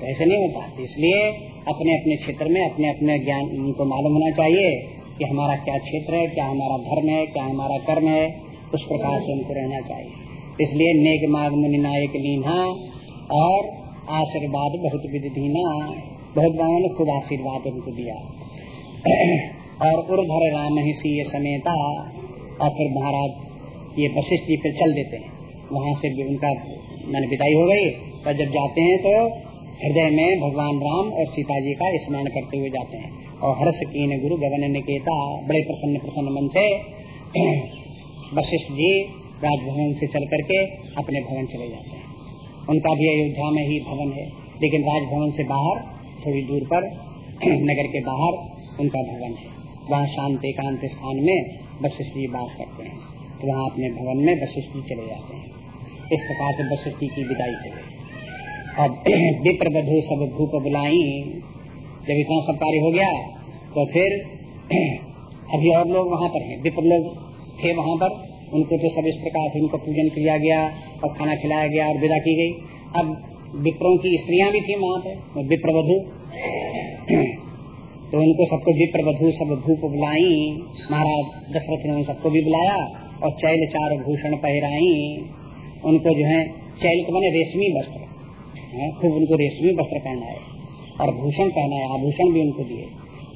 तो ऐसे नहीं होता। इसलिए अपने अपने क्षेत्र में अपने अपने ज्ञान उनको मालूम होना चाहिए कि हमारा क्या क्षेत्र है, क्या हमारा धर्म है, क्या हमारा कर्म है, उस प्रकार से उनको रहना चाहिए। इसलिए नेक मार्ग मुनि नायक लीना और आशीर्वाद बहुत विधिना बहुत बाबा ने खुद आशीर्वाद उनको दिया। और उर्धर राम सी समेता, और फिर महाराज ये वशिष्ठ जी फिर चल देते हैं। वहाँ से उनका मैंने विदाई हो गई, पर जब जाते हैं तो हृदय में भगवान राम और सीता जी का स्मरण करते हुए जाते हैं। और हर्ष कीन गुरु गगन निकेता, बड़े प्रसन्न प्रसन्न मन से वशिष्ठ जी राजभवन से चल करके अपने भवन चले जाते हैं। उनका भी अयोध्या में ही भवन है, लेकिन राजभवन से बाहर थोड़ी दूर पर, नगर के बाहर उनका भवन है। वहाँ शांत एकांत स्थान में वशिष्ठ जी बास करते हैं। तो वहाँ अपने भवन में वशिष्ठ जी चले जाते हैं। इस प्रकार से वशिष्ठ जी की विदाई हो अब विप्र बधु सब भूप बुलाई। जब इतना सब कार्य हो गया तो फिर अभी और लोग वहाँ पर हैं। विप्र लोग थे वहाँ पर। उनको तो सब इस प्रकार से उनको पूजन किया गया और खाना खिलाया गया और विदा की गई। अब विप्रों की स्त्रियाँ भी थी वहाँ पे विप्र वधु तो उनको सबको विप्रवधु, सब भूप बुलाई। महाराज दशरथ ने उन सबको भी बुलाया और चैल चार भूषण पहराई। उनको जो है, चैल को मैंने रेशमी वस्त्र। खूब उनको रेशमी वस्त्र पहनाए और भूषण पहनाए, आभूषण भी उनको दिए।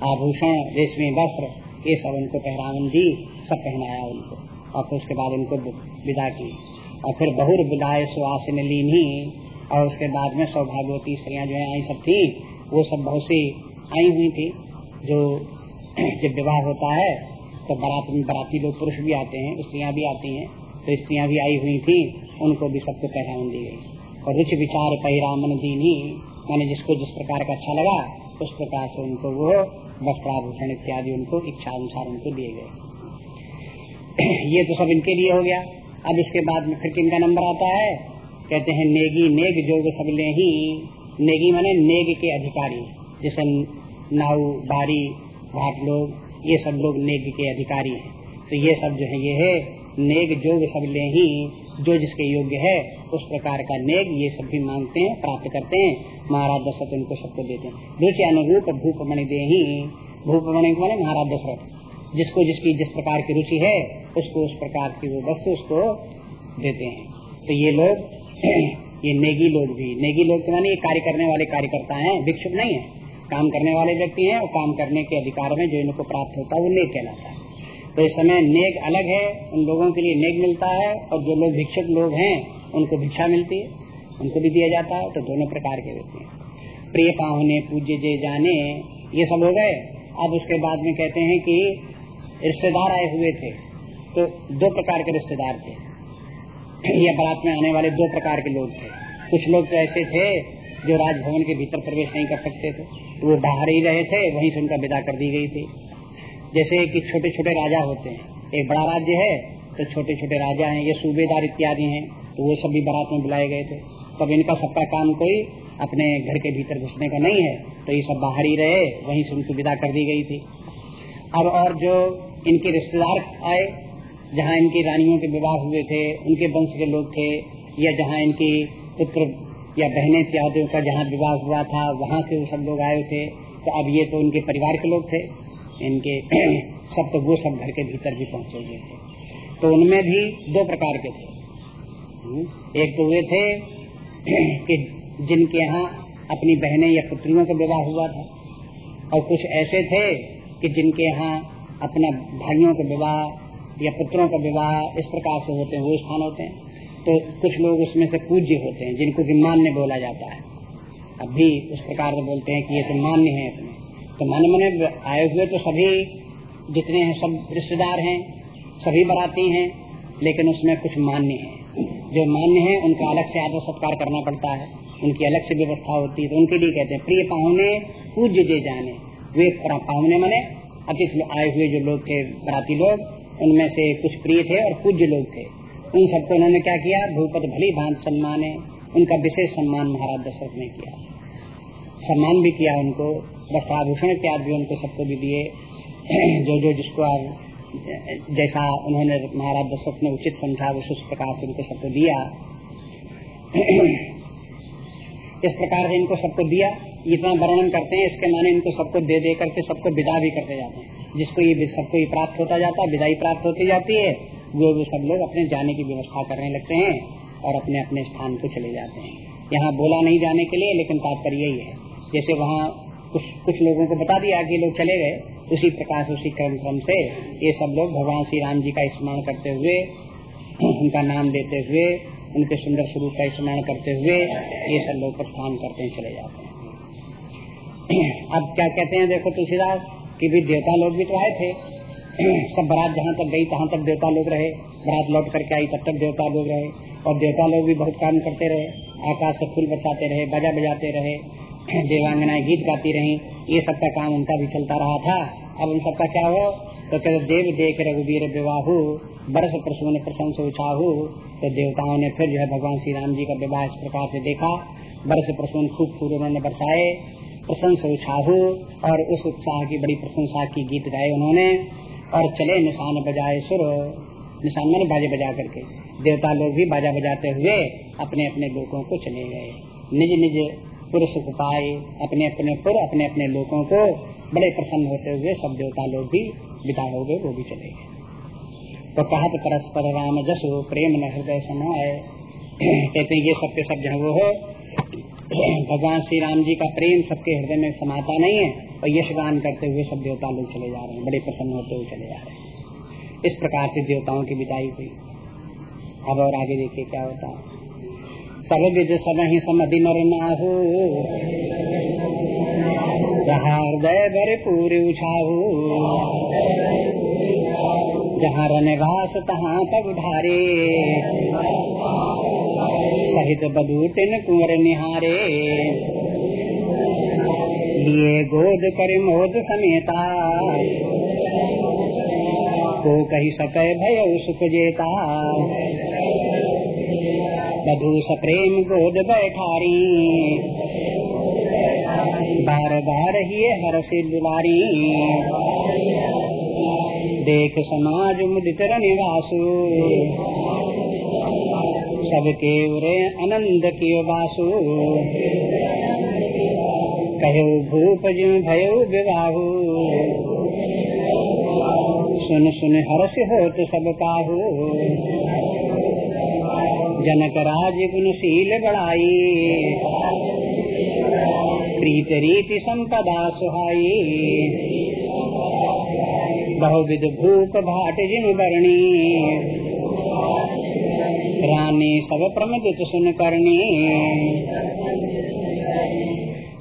आभूषण, रेशमी वस्त्र, ये सब उनको पहरावन दी, सब पहनाया उनको। और फिर उसके बाद उनको विदा की और फिर बहुर विदाय सुहासिन लीनी और उसके बाद में सौभाग्यवती स्त्रियाँ जो है, आई सब थी, वो सब बहुत सी आई हुई थी, जो जब विवाह होता है तो बारात, बराती लोग पुरुष भी आते हैं, स्त्रियाँ भी आती हैं तो स्त्रियाँ भी आई हुई थी, उनको भी सबको पहरावन दी गई। और रुचि विचार पहिरामन दीनी, मैंने जिसको जिस प्रकार का अच्छा लगा, उस प्रकार से उनको वो वस्त्राभूषण इत्यादि उनको इच्छा अनुसार उनको दिए गए। ये तो सब इनके लिए हो गया। अब इसके बाद में फिर किनका नंबर आता है? कहते हैं नेगी, नेग जोग सबले ही, नेगी माने नेग के अधिकारी जैसे नाऊ, बारी, भाट लोग, ये सब लोग नेग के अधिकारी हैं। तो ये सब जो है, ये है नेग जोग सबले ही, जो जिसके योग्य है, उस प्रकार का नेग ये सब भी मांगते हैं, प्राप्त करते हैं, महाराज दशरथ उनको सबको देते हैं। रुचि अनुरूप भूपमणि दे ही, भूपमणि माने महाराज दशरथ, जिसको जिसकी जिस प्रकार की रुचि है, उसको उस प्रकार की वो वस्तु उसको देते हैं। तो ये लोग ये नेगी लोग भी। नेगी लोग तो मानी ये कार्य करने वाले कार्यकर्ता हैं, भिक्षुक नहीं है। काम करने वाले व्यक्ति हैं और काम करने के अधिकार में जो इनको प्राप्त होता है, वो नेग कहलाता है। तो इस समय नेग अलग है, उन लोगों के लिए नेग मिलता है और जो लोग भिक्षुक लोग हैं, उनको भिक्षा मिलती है, उनको भी दिया जाता है तो दोनों प्रकार के व्यक्ति हैं। प्रिय पाहुने, पूज्य जे जाने, ये सब हो गए। अब उसके बाद में कहते हैं कि रिश्तेदार आए हुए थे तो दो प्रकार के रिश्तेदार थे। या बारात में आने वाले दो प्रकार के लोग थे। कुछ लोग तो ऐसे थे जो राजभवन के भीतर प्रवेश नहीं कर सकते थे। तो वो बाहर ही रहे थे, वहीं से उनका विदा कर दी गई थी। जैसे कि छोटे छोटे राजा होते हैं। एक बड़ा राज्य है तो छोटे छोटे राजा हैं, ये सूबेदार इत्यादि हैं तो वो सभी बारात में बुलाए गए थे। तब इनका सबका काम कोई अपने घर के भीतर घुसने का नहीं है तो ये सब बाहर ही रहे, वहीं से उनको विदा कर दी गई थी। अब और जो इनके रिश्तेदार आए जहाँ इनकी रानियों के विवाह हुए थे उनके वंश के लोग थे या जहाँ इनकी पुत्र या बहने इत्यादियों का जहाँ विवाह हुआ था वहाँ से वो सब लोग आए थे। तो अब ये तो उनके परिवार के लोग थे। इनके सब तो वो सब घर के भीतर भी पहुँचे हुए थे। तो उनमें भी दो प्रकार के थे। हम्म, एक तो वे थे कि जिनके यहाँ अपनी बहनें या पुत्रियों का विवाह हुआ था। और कुछ ऐसे थे कि जिनके यहाँ अपना भाइयों का विवाह या पुत्रों का विवाह इस प्रकार से होते हैं, वो स्थान होते हैं। तो कुछ लोग उसमें से पूज्य होते हैं, जिनको कि मान्य बोला जाता है। अब भी उस प्रकार से बोलते हैं कि ये तो मान्य है अपने। तो मान्य मने आए हुए तो सभी जितने हैं, सब रिश्तेदार हैं, सभी बराती हैं, लेकिन उसमें कुछ मान्य है। जो मान्य है, उनका अलग से आदर सत्कार करना पड़ता है। उनकी अलग से व्यवस्था होती है तो उनके लिए कहते हैं, प्रिय पाहुने, पूज्य जे जाने। वे पाहुने मने अतिथि आए हुए जो लोग थे, बराती लोग उनमें से कुछ प्रिय थे और पूज्य लोग थे। उन सबको उन्होंने क्या किया? भूपत भली भांत सम्माने, उनका विशेष सम्मान महाराज दशरथ ने किया। सम्मान भी किया उनको। वस्त्राभूषण इत्यादि भी उनको सबको भी दिए। जो जो जिसको जैसा उन्होंने महाराज दशरथ ने उचित समझा उस प्रकार से उनको सबको दिया। इस प्रकार से इनको सबको दिया। इतना वर्णन करते हैं, इसके माने इनको सबको दे दे करके सबको विदा भी करते जाते हैं। जिसको ये सबको ये प्राप्त होता जाता है, विदाई प्राप्त होती जाती है, वो वो सब लोग अपने जाने की व्यवस्था करने लगते हैं और अपने अपने स्थान को चले जाते हैं। यहाँ बोला नहीं जाने के लिए, लेकिन तात्पर्य यही है। जैसे वहाँ कुछ कुछ लोगों को बता दिया कि लोग चले गए, उसी प्रकार से उसी क्रम क्रम से ये सब लोग भगवान श्री राम जी का स्मरण करते हुए, उनका नाम देते हुए, उनके सुंदर स्वरूप का स्मरण करते हुए ये सब लोग प्रस्थान करते हैं, चले जाते हैं। अब क्या कहते हैं, देखो तुलसीदास कि भी देवता लोग भी तो आए थे। सब बारात जहाँ तक गई, तहाँ तक देवता लोग रहे। बारात लौट करके आई, तब तक देवता लोग रहे। और देवता लोग भी बहुत काम करते रहे। आकाश से फूल बरसाते रहे, बजा बजाते रहे। देवांगनाएँ गीत गाती रही। ये सबका काम उनका भी चलता रहा था। अब उन सबका क्या हो तो कहते, देव देख रघुवीर विवाहू, बरस प्रसून प्रशंस उछाहू। तो देवताओं ने फिर जो है भगवान श्री राम जी का विवाह इस प्रकार से देखा। बरस प्रसून खूब फूल उन्होंने बरसाए। प्रशंस उछाहू और उस उत्साह की बड़ी प्रशंसा की गीत गाए उन्होंने और चले निशान बजाए सुर, निशान मैंने बाजे बजा करके। देवता लोग भी बाजा बजाते हुए अपने अपने लोगों को चले गए। निज निज पुरुष पाए अपने अपने पुर अपने अपने लोगों को बड़े प्रसन्न होते हुए सब देवता लोग भी विदा हो गए, वो भी चले गए। तो कहत परस्पर राम जसो प्रेम न हृदय समाये कहते ये सब के सब जो वो हो भगवान श्री राम जी का प्रेम सबके हृदय में समाता नहीं है और यश गान करते हुए सब देवता लोग चले जा रहे हैं, बड़े प्रसन्न होते हुए चले जा रहे हैं। इस प्रकार से देवताओं की विदाई हुई। अब और आगे देखिए क्या होता है। सब विद सब ही समधि नर नाहू हृदय भर पूरी उछाहू, जहाँ रनवास तहाँ पग उधारे सहित बदूटिन कुंवर निहारे। लिए गोद कर मोद समेता। को कही सके भय सुख जेता। बधु सप्रेम गोद बैठारी। बार बार ही हर से दुलारी। देख समाज मुदित निवासु सबके उरे आनंद की वासु कहो भूप जिम भयो विवाहु। सुन सुन हर्ष होत सब काहू। जनक राज गुणशील बड़ाई प्रीत रीति संपदा सुहाई। बहुविध भूप भाट जिन बरणी। रानी सब प्रमदित सुन करनी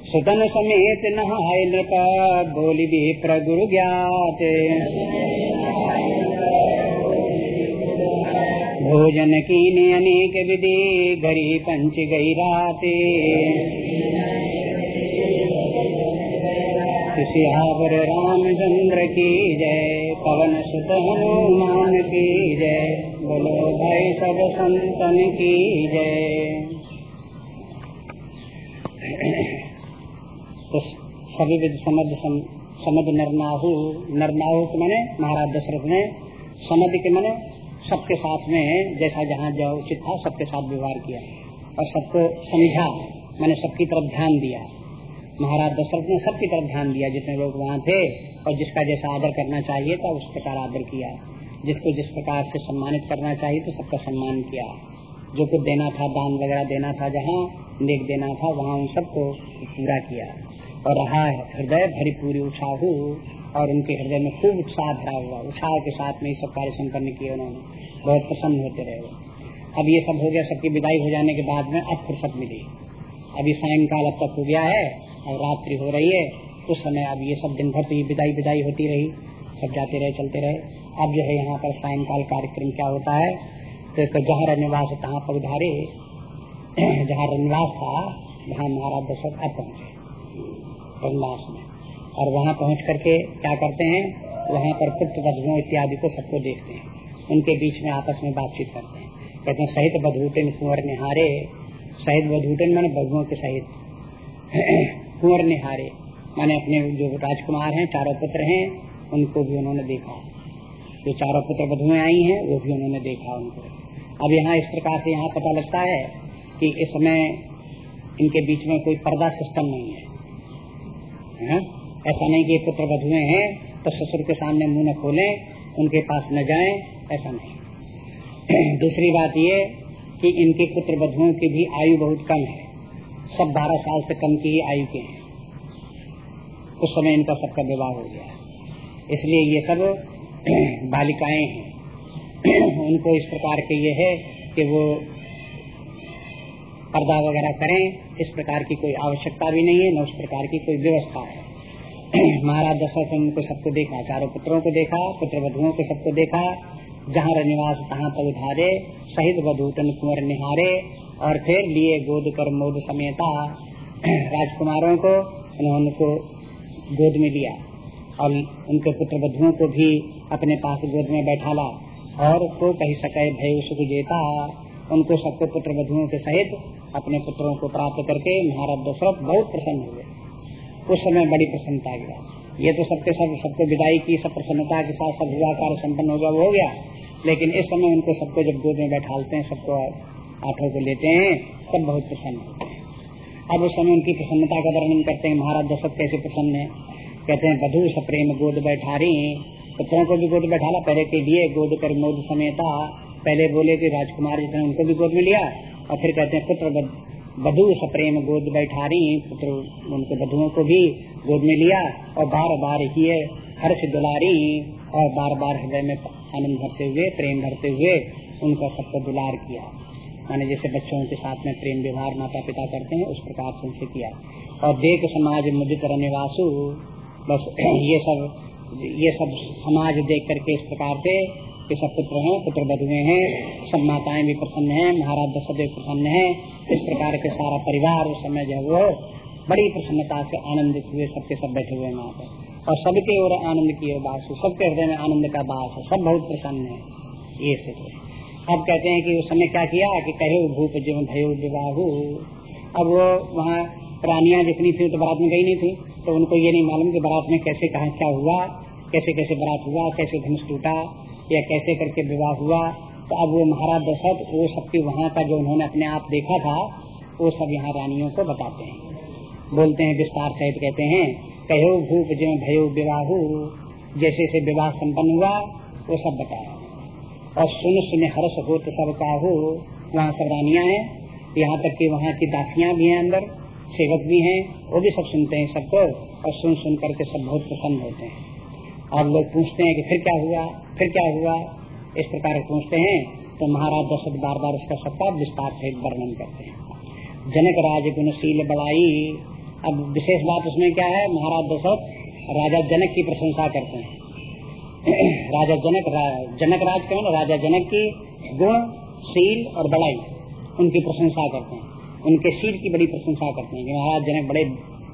सुतन समेत नहाय नृप, बोली भी प्रगुरु ज्ञात। भोजन की अनेक विधि गरी पंच गई राते। सियावर रामचंद्र की जय, पवन सुत हनुमान की जय। बोलो भाई सब संतन की जय। तो सभी विध समद सम, समद नरनाहु नरनाहु के मैंने महाराज दशरथ ने समद के मैंने सबके साथ में जैसा जहाँ जो उचित था सबके साथ व्यवहार किया। और सबको समझा मैंने सबकी तरफ़ ध्यान दिया। महाराज दशरथ ने सबकी तरफ़ ध्यान दिया जितने लोग वहाँ थे और जिसका जैसा आदर करना चाहिए था उस प्रकार आदर किया। जिसको जिस प्रकार से सम्मानित करना चाहिए तो सबका सम्मान किया। जो कुछ देना था, दान वगैरह देना था, जहाँ नेक देना था, वहाँ उन सबको पूरा किया। और रहा हृदय भरी पूरी उत्साह और उनके हृदय में खूब उत्साह भरा हुआ। उत्साह के साथ में सब कार्य संपन्न किए उन्होंने। बहुत प्रसन्न होते रहे अब ये सब हो गया, सबकी विदाई हो जाने के बाद में अब फुर्सत मिली। अभी सायंकाल अब तक हो गया है, और रात्रि हो रही है। उस समय अब ये सब दिन भर तो ये विदाई विदाई होती रही। सब जाते रहे, चलते रहे। अब जो है यहाँ पर सायंकाल कार्यक्रम क्या होता है? तो जहाँ रनिवास तहाँ उधारे? जहाँ रनिवास था वहाँ महाराज दशरथ अब पहुँचे रनिवास में। और वहाँ पहुँच करके क्या करते हैं? वहाँ पर पुत्र वधुओं इत्यादि को सबको देखते हैं। उनके बीच में आपस में बातचीत करते हैं। कहते हैं, सहित बधूटन कुंवर निहारे। सहित बधूटन मैंने बधुओं के सहित। कुंवर निहारे। मैंने अपने जो राजकुमार हैं, चारों पुत्र हैं, उनको भी उन्होंने देखा। जो चारों पुत्र बधुएँ आई हैं वो भी उन्होंने देखा उनको अब यहाँ इस प्रकार से यहाँ पता लगता है कि इस समय इनके बीच में कोई पर्दा सिस्टम नहीं है, है? ऐसा नहीं कि पुत्र बधुए हैं तो ससुर के सामने मुँह न खोले उनके पास न जाए ऐसा नहीं। दूसरी बात ये कि इनके पुत्र बधुओं की भी आयु बहुत कम है। सब बारह साल से कम की ही आयु के हैं। उस समय इनका सबका विवाह हो गया। इसलिए ये सब बालिकाएँ हैं। उनको इस प्रकार के ये है कि वो पर्दा वगैरह करें, इस प्रकार की कोई आवश्यकता भी नहीं है, न उस प्रकार की कोई व्यवस्था है। महाराज दशरथ ने उनको सबको देखा, चारों पुत्रों को देखा पुत्र वधुओं को सबको देखा, जहाँ निवास, तहाँ तक उधारे शहीद वधूतन कुंवर निहारे, और फिर लिए गोद कर मोद समेता राजकुमारों को, उन्होंने को गोद में लिया। और उनके पुत्र वधुओं को भी अपने पास गोद में बैठा ला और को कही सके भय सुख जेता। उनको सबको पुत्र वधुओं के सहित अपने पुत्रों को प्राप्त करके महाराज दशरथ बहुत प्रसन्न हुए। उस समय बड़ी प्रसन्नता गया। ये तो सबके सब, सबको विदाई की, सब प्रसन्नता के साथ सब हुआ कार्य संपन्न हो गया, वो हो गया। लेकिन इस समय उनको सबको जब गोद में बैठालते हैं, सबको आठों को लेते हैं, तब बहुत प्रसन्न होते हैं अब उस समय उनकी प्रसन्नता का वर्णन करते हैं। महाराज दशरथ कैसे प्रसन्न है? कहते हैं बधु सप्रेम गोद बैठा रही पुत्रों को भी गोद बैठाला, पहले के लिए गोद कर मोद समेता, पहले बोले कि राजकुमार जितने उनको भी गोद में लिया, और फिर कहते हैं, पुत्र बधु सप्रेम गोद बैठा रही पुत्र उनके बधुओं को भी गोद में लिया, और बार बार किए, हर्ष दुलारी, और बार बार हृदय में आनंद भरते हुए, प्रेम भरते हुए उनका सबको दुलार किया। मैंने जैसे बच्चों के साथ में प्रेम व्यवहार माता पिता करते हैं, उस प्रकार से उनसे किया। और देख समाज मुदित रहने बस ये सब ये सब समाज देख करके इस प्रकार से ये सब पुत्र हैं, पुत्र बधुए हैं, सब माताएँ भी प्रसन्न हैं, महाराज दशदेव प्रसन्न हैं। इस प्रकार के सारा परिवार उस समय जो वो बड़ी प्रसन्नता से आनंदित हुए, सबके सब बैठे हुए वहाँ पर। और सबके और आनंद की बात सबके हृदय में आनंद का बात है, सब बहुत प्रसन्न है। ये स्थिति अब कहते हैं कि उस समय क्या किया कि कहे, भूप जो भयो विवाह। अब वो वहाँ रानियाँ जितनी थी तो बारात में गई नहीं थी। तो उनको ये नहीं मालूम कि बारात में कैसे, कहा क्या हुआ, कैसे कैसे बारात हुआ, कैसे धनुष टूटा, या कैसे करके विवाह हुआ। तो अब वो महाराज दशरथ, वो सबके वहाँ का जो उन्होंने अपने आप देखा था, वो सब यहाँ रानियों को बताते हैं। बोलते हैं, विस्तार सहित कहते हैं, कहो भूप जो भयो विवाह, जैसे से विवाह संपन्न हुआ, वो सब बताया। और सुन सुन हर्ष हो तो सब काहू, वहाँ सब रानिया है, यहाँ तक कि वहाँ की दासियाँ भी हैं अंदर। सेवक भी हैं वो भी सब सुनते हैं सबको और सुन सुन करके सब बहुत प्रसन्न होते हैं। अब लोग पूछते हैं कि फिर क्या हुआ फिर क्या हुआ? इस प्रकार पूछते हैं तो महाराज दशरथ बार बार उसका सबका विस्तार से वर्णन करते हैं। जनक राज गुणशील बड़ाई अब विशेष बात उसमें क्या है? महाराज दशरथ राजा जनक की प्रशंसा करते हैं। राजा जनक रा, जनक राज कौन? राजा जनक की गुण शील और बड़ाई उनकी प्रशंसा करते हैं। उनके शील की बड़ी प्रशंसा करते हैं। कि महाराज जनक बड़े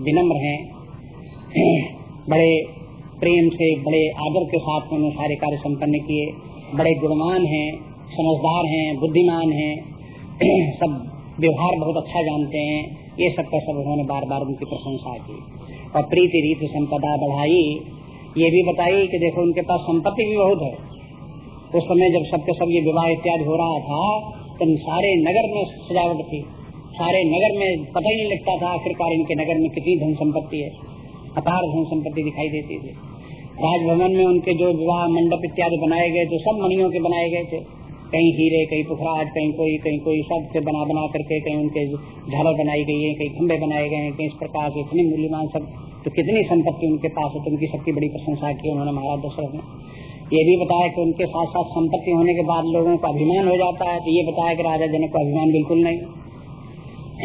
विनम्र हैं, बड़े प्रेम से, बड़े आदर के साथ उन्होंने सारे कार्य संपन्न किए। बड़े गुणवान हैं, समझदार हैं, बुद्धिमान हैं, सब व्यवहार बहुत अच्छा जानते हैं। ये सब का सब उन्होंने बार बार उनकी प्रशंसा की। और प्रीति रीति संपदा बढ़ाई। ये भी बताई कि देखो, उनके पास संपत्ति भी बहुत है। उस समय जब सबके सब ये विवाह इत्यादि हो रहा था तो सारे नगर में सजावट थी। सारे नगर में पता ही नहीं लगता था आखिरकार इनके नगर में कितनी धन संपत्ति है। अपार धन संपत्ति दिखाई देती थी। राजभवन में उनके जो विवाह मंडप इत्यादि बनाए गए थे, सब मणियों के बनाए गए थे। कहीं हीरे, कहीं पुखराज, कहीं कोई कहीं कोई सबसे बना बना करके कहीं उनके झालर बनाई गई है, कहीं खंबे बनाए गए हैं, कहीं इस प्रकार के इतनी मूल्यवान सब तो कितनी संपत्ति उनके पास है तो उनकी सबकी बड़ी प्रशंसा की उन्होंने महाराज दशरथ ने। ये भी बताया कि उनके साथ साथ संपत्ति होने के बाद लोगों को अभिमान हो जाता है तो ये बताया कि राजा जनक को अभिमान बिल्कुल नहीं।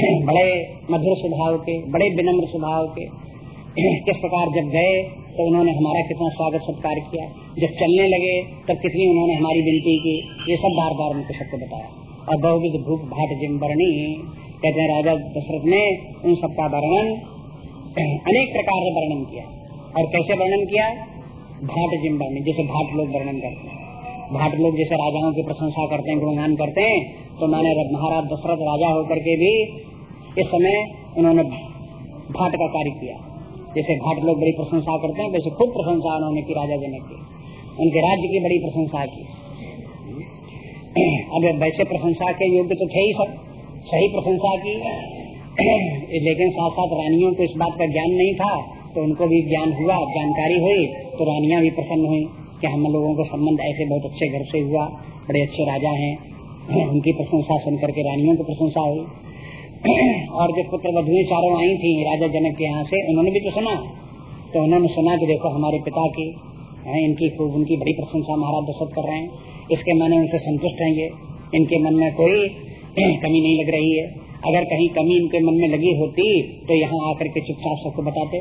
बड़े मधुर स्वभाव के, बड़े विनम्र स्वभाव के, किस प्रकार जब गए तो उन्होंने हमारा कितना स्वागत सत्कार किया। जब चलने लगे, तब कितनी उन्होंने हमारी विनती की। ये सब बार बार उनको सबको बताया। और बहुविध भूख भाट जिम्बरणी कहते हैं, राजा दशरथ ने उन सबका वर्णन, अनेक प्रकार से वर्णन किया। और कैसे वर्णन किया? भाट जिम्बरणी जैसे भाट लोग वर्णन करते हैं। भाट लोग जैसे राजाओं की प्रशंसा करते हैं, गुणगान करते हैं तो मैंने महाराज दशरथ राजा होकर के भी इस समय उन्होंने भाट का कार्य किया। जैसे घाट लोग बड़ी प्रशंसा करते हैं, वैसे खुद प्रशंसा उन्होंने की, राजा जनक की। उनके राज्य की बड़ी प्रशंसा की। अब वैसे प्रशंसा के योग्य तो थे ही सब। सही प्रशंसा की। लेकिन साथ साथ रानियों को इस बात का ज्ञान नहीं था तो उनको भी ज्ञान हुआ, जानकारी हुई तो रानियाँ भी प्रसन्न हुई कि हम लोगों का संबंध ऐसे बहुत अच्छे घर से हुआ, बड़े अच्छे राजा हैं। उनकी प्रशंसा सुन करके रानियों की प्रशंसा हुई। और जो पुत्र वधुएँ चारों आई थी, राजा जनक के यहाँ से, उन्होंने भी तो सुना। तो उन्होंने सुना कि देखो, हमारे पिता की इनकी खूब, उनकी बड़ी प्रशंसा महाराज दशरथ कर रहे हैं। इसके मन उनसे संतुष्ट हैं ये। इनके मन में कोई कमी नहीं लग रही है। अगर कहीं कमी इनके मन में लगी होती तो यहाँ आकर के चुपचाप सबको बताते,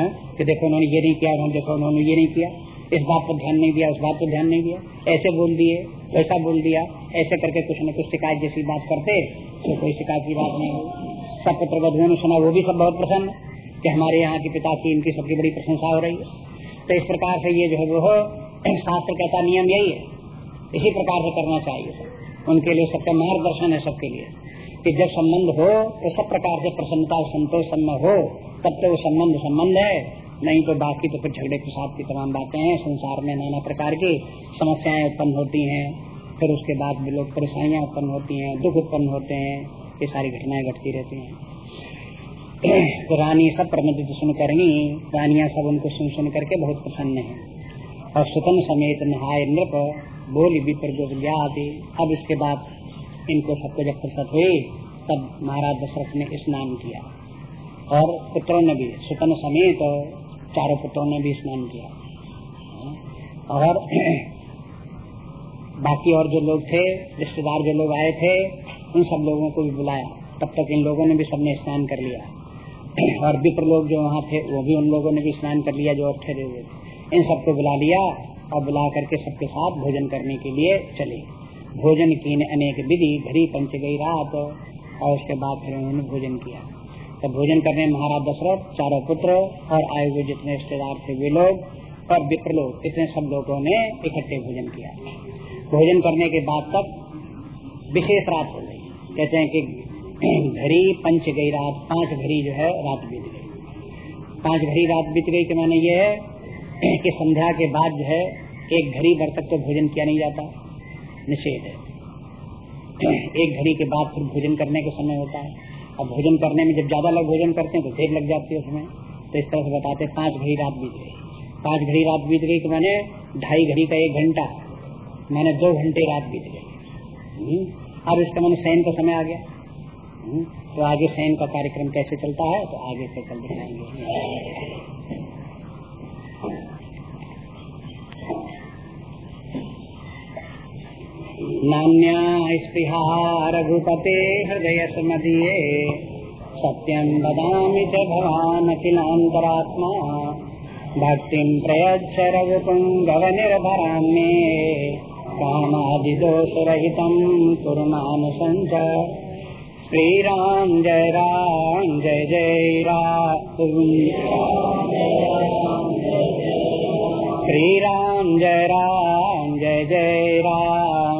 है, कि देखो, उन्होंने ये नहीं किया, उन्होंने देखो, उन्होंने ये नहीं किया। इस बात पर ध्यान नहीं दिया, उस बात पर ध्यान नहीं दिया। ऐसे बोल दिए, वैसा बोल दिया, ऐसे करके कुछ न कुछ शिकायत जैसी बात करते तो कोई शिकायत की बात नहीं हुई। सब पुत्र वधुओं ने सुना, वो भी सब बहुत प्रसन्न कि हमारे यहाँ के पिता की, इनकी सबकी बड़ी प्रशंसा हो रही है। तो इस प्रकार से ये जो है, वो शास्त्र कहता नियम यही है। इसी प्रकार से करना चाहिए। उनके लिए सबका मार्गदर्शन है सबके लिए। कि जब संबंध हो तो सब प्रकार से प्रसन्नता और संतोष सम्य हो, तब तो वो संबंध संबंध है। नहीं तो बाकी तो फिर झगड़े प्रसाद की तमाम बातें हैं। संसार में नाना प्रकार की समस्याएँ उत्पन्न होती हैं। फिर उसके बाद लोग परेशानियाँ उत्पन्न होती हैं, दुख उत्पन्न होते हैं। ये सारी घटनाएँ घटती रहती हैं। तो रानी सब प्रमदित सुन करनी रानिया सब उनको सुन सुन करके बहुत प्रसन्न है। और सुतन समेत नहाय नृप, बोल विप्र आदि अब इसके बाद इनको सबको जब फुर्सत हुई, तब महाराज दशरथ ने स्नान किया। और पुत्रों ने भी सुतन समेत चारों पुत्रों ने भी स्नान किया। और बाकी और जो लोग थे, रिश्तेदार जो लोग आए थे, उन सब लोगों को भी बुलाया। तब तक इन लोगों ने भी सबने स्नान कर लिया। और विप्र लोग जो वहाँ थे, वो भी उन लोगों ने भी स्नान कर लिया जो ठहरे हुए थे। इन सबको बुला लिया और बुला करके सबके साथ भोजन करने के लिए चले। भोजन की अनेक विधि घड़ी पंच गई रात, और उसके बाद फिर उन्होंने भोजन किया। तो भोजन करने महाराज दशरथ, चारों पुत्र और आए हुए जितने रिश्तेदार थे वे लोग और विप्र लोग, इतने सब लोगों ने इकट्ठे भोजन किया। भोजन करने के बाद तक विशेष रात हो गई। कहते हैं कि घड़ी पंच गई रात, पाँच घड़ी जो है रात बीत गई। पाँच घड़ी रात बीत गई के माने ये है कि संध्या के बाद जो है एक घड़ी भर तक तो भोजन किया नहीं जाता, निषेध है। एक घड़ी के बाद फिर भोजन करने का समय होता है। और भोजन करने में जब ज़्यादा लोग भोजन करते हैं तो देर लग जाती है उसमें। तो इस तरह से बताते हैं पाँच घड़ी रात बीत गई। पाँच घड़ी रात बीत गई तो मैंने ढाई घड़ी का एक घंटा मैंने दो घंटे रात बीत गई। हम्म, अब इसका मैंने शयन का समय आ गया। हम्म, तो आगे शयन का कार्यक्रम कैसे चलता है तो आगे से कल दिखाएँगे नान्या स्पृहा हृदय स्मदीये सत्यं वदामि च भवान् अखिलान्तरात्मा। भक्तिं प्रयच्छ रघुपुङ्गवनिर्भरां मे कामादिदोषरहितं कुर्मानसञ्च। श्रीराम जय राम जय जय राम श्रीराम जय राम जय जय राम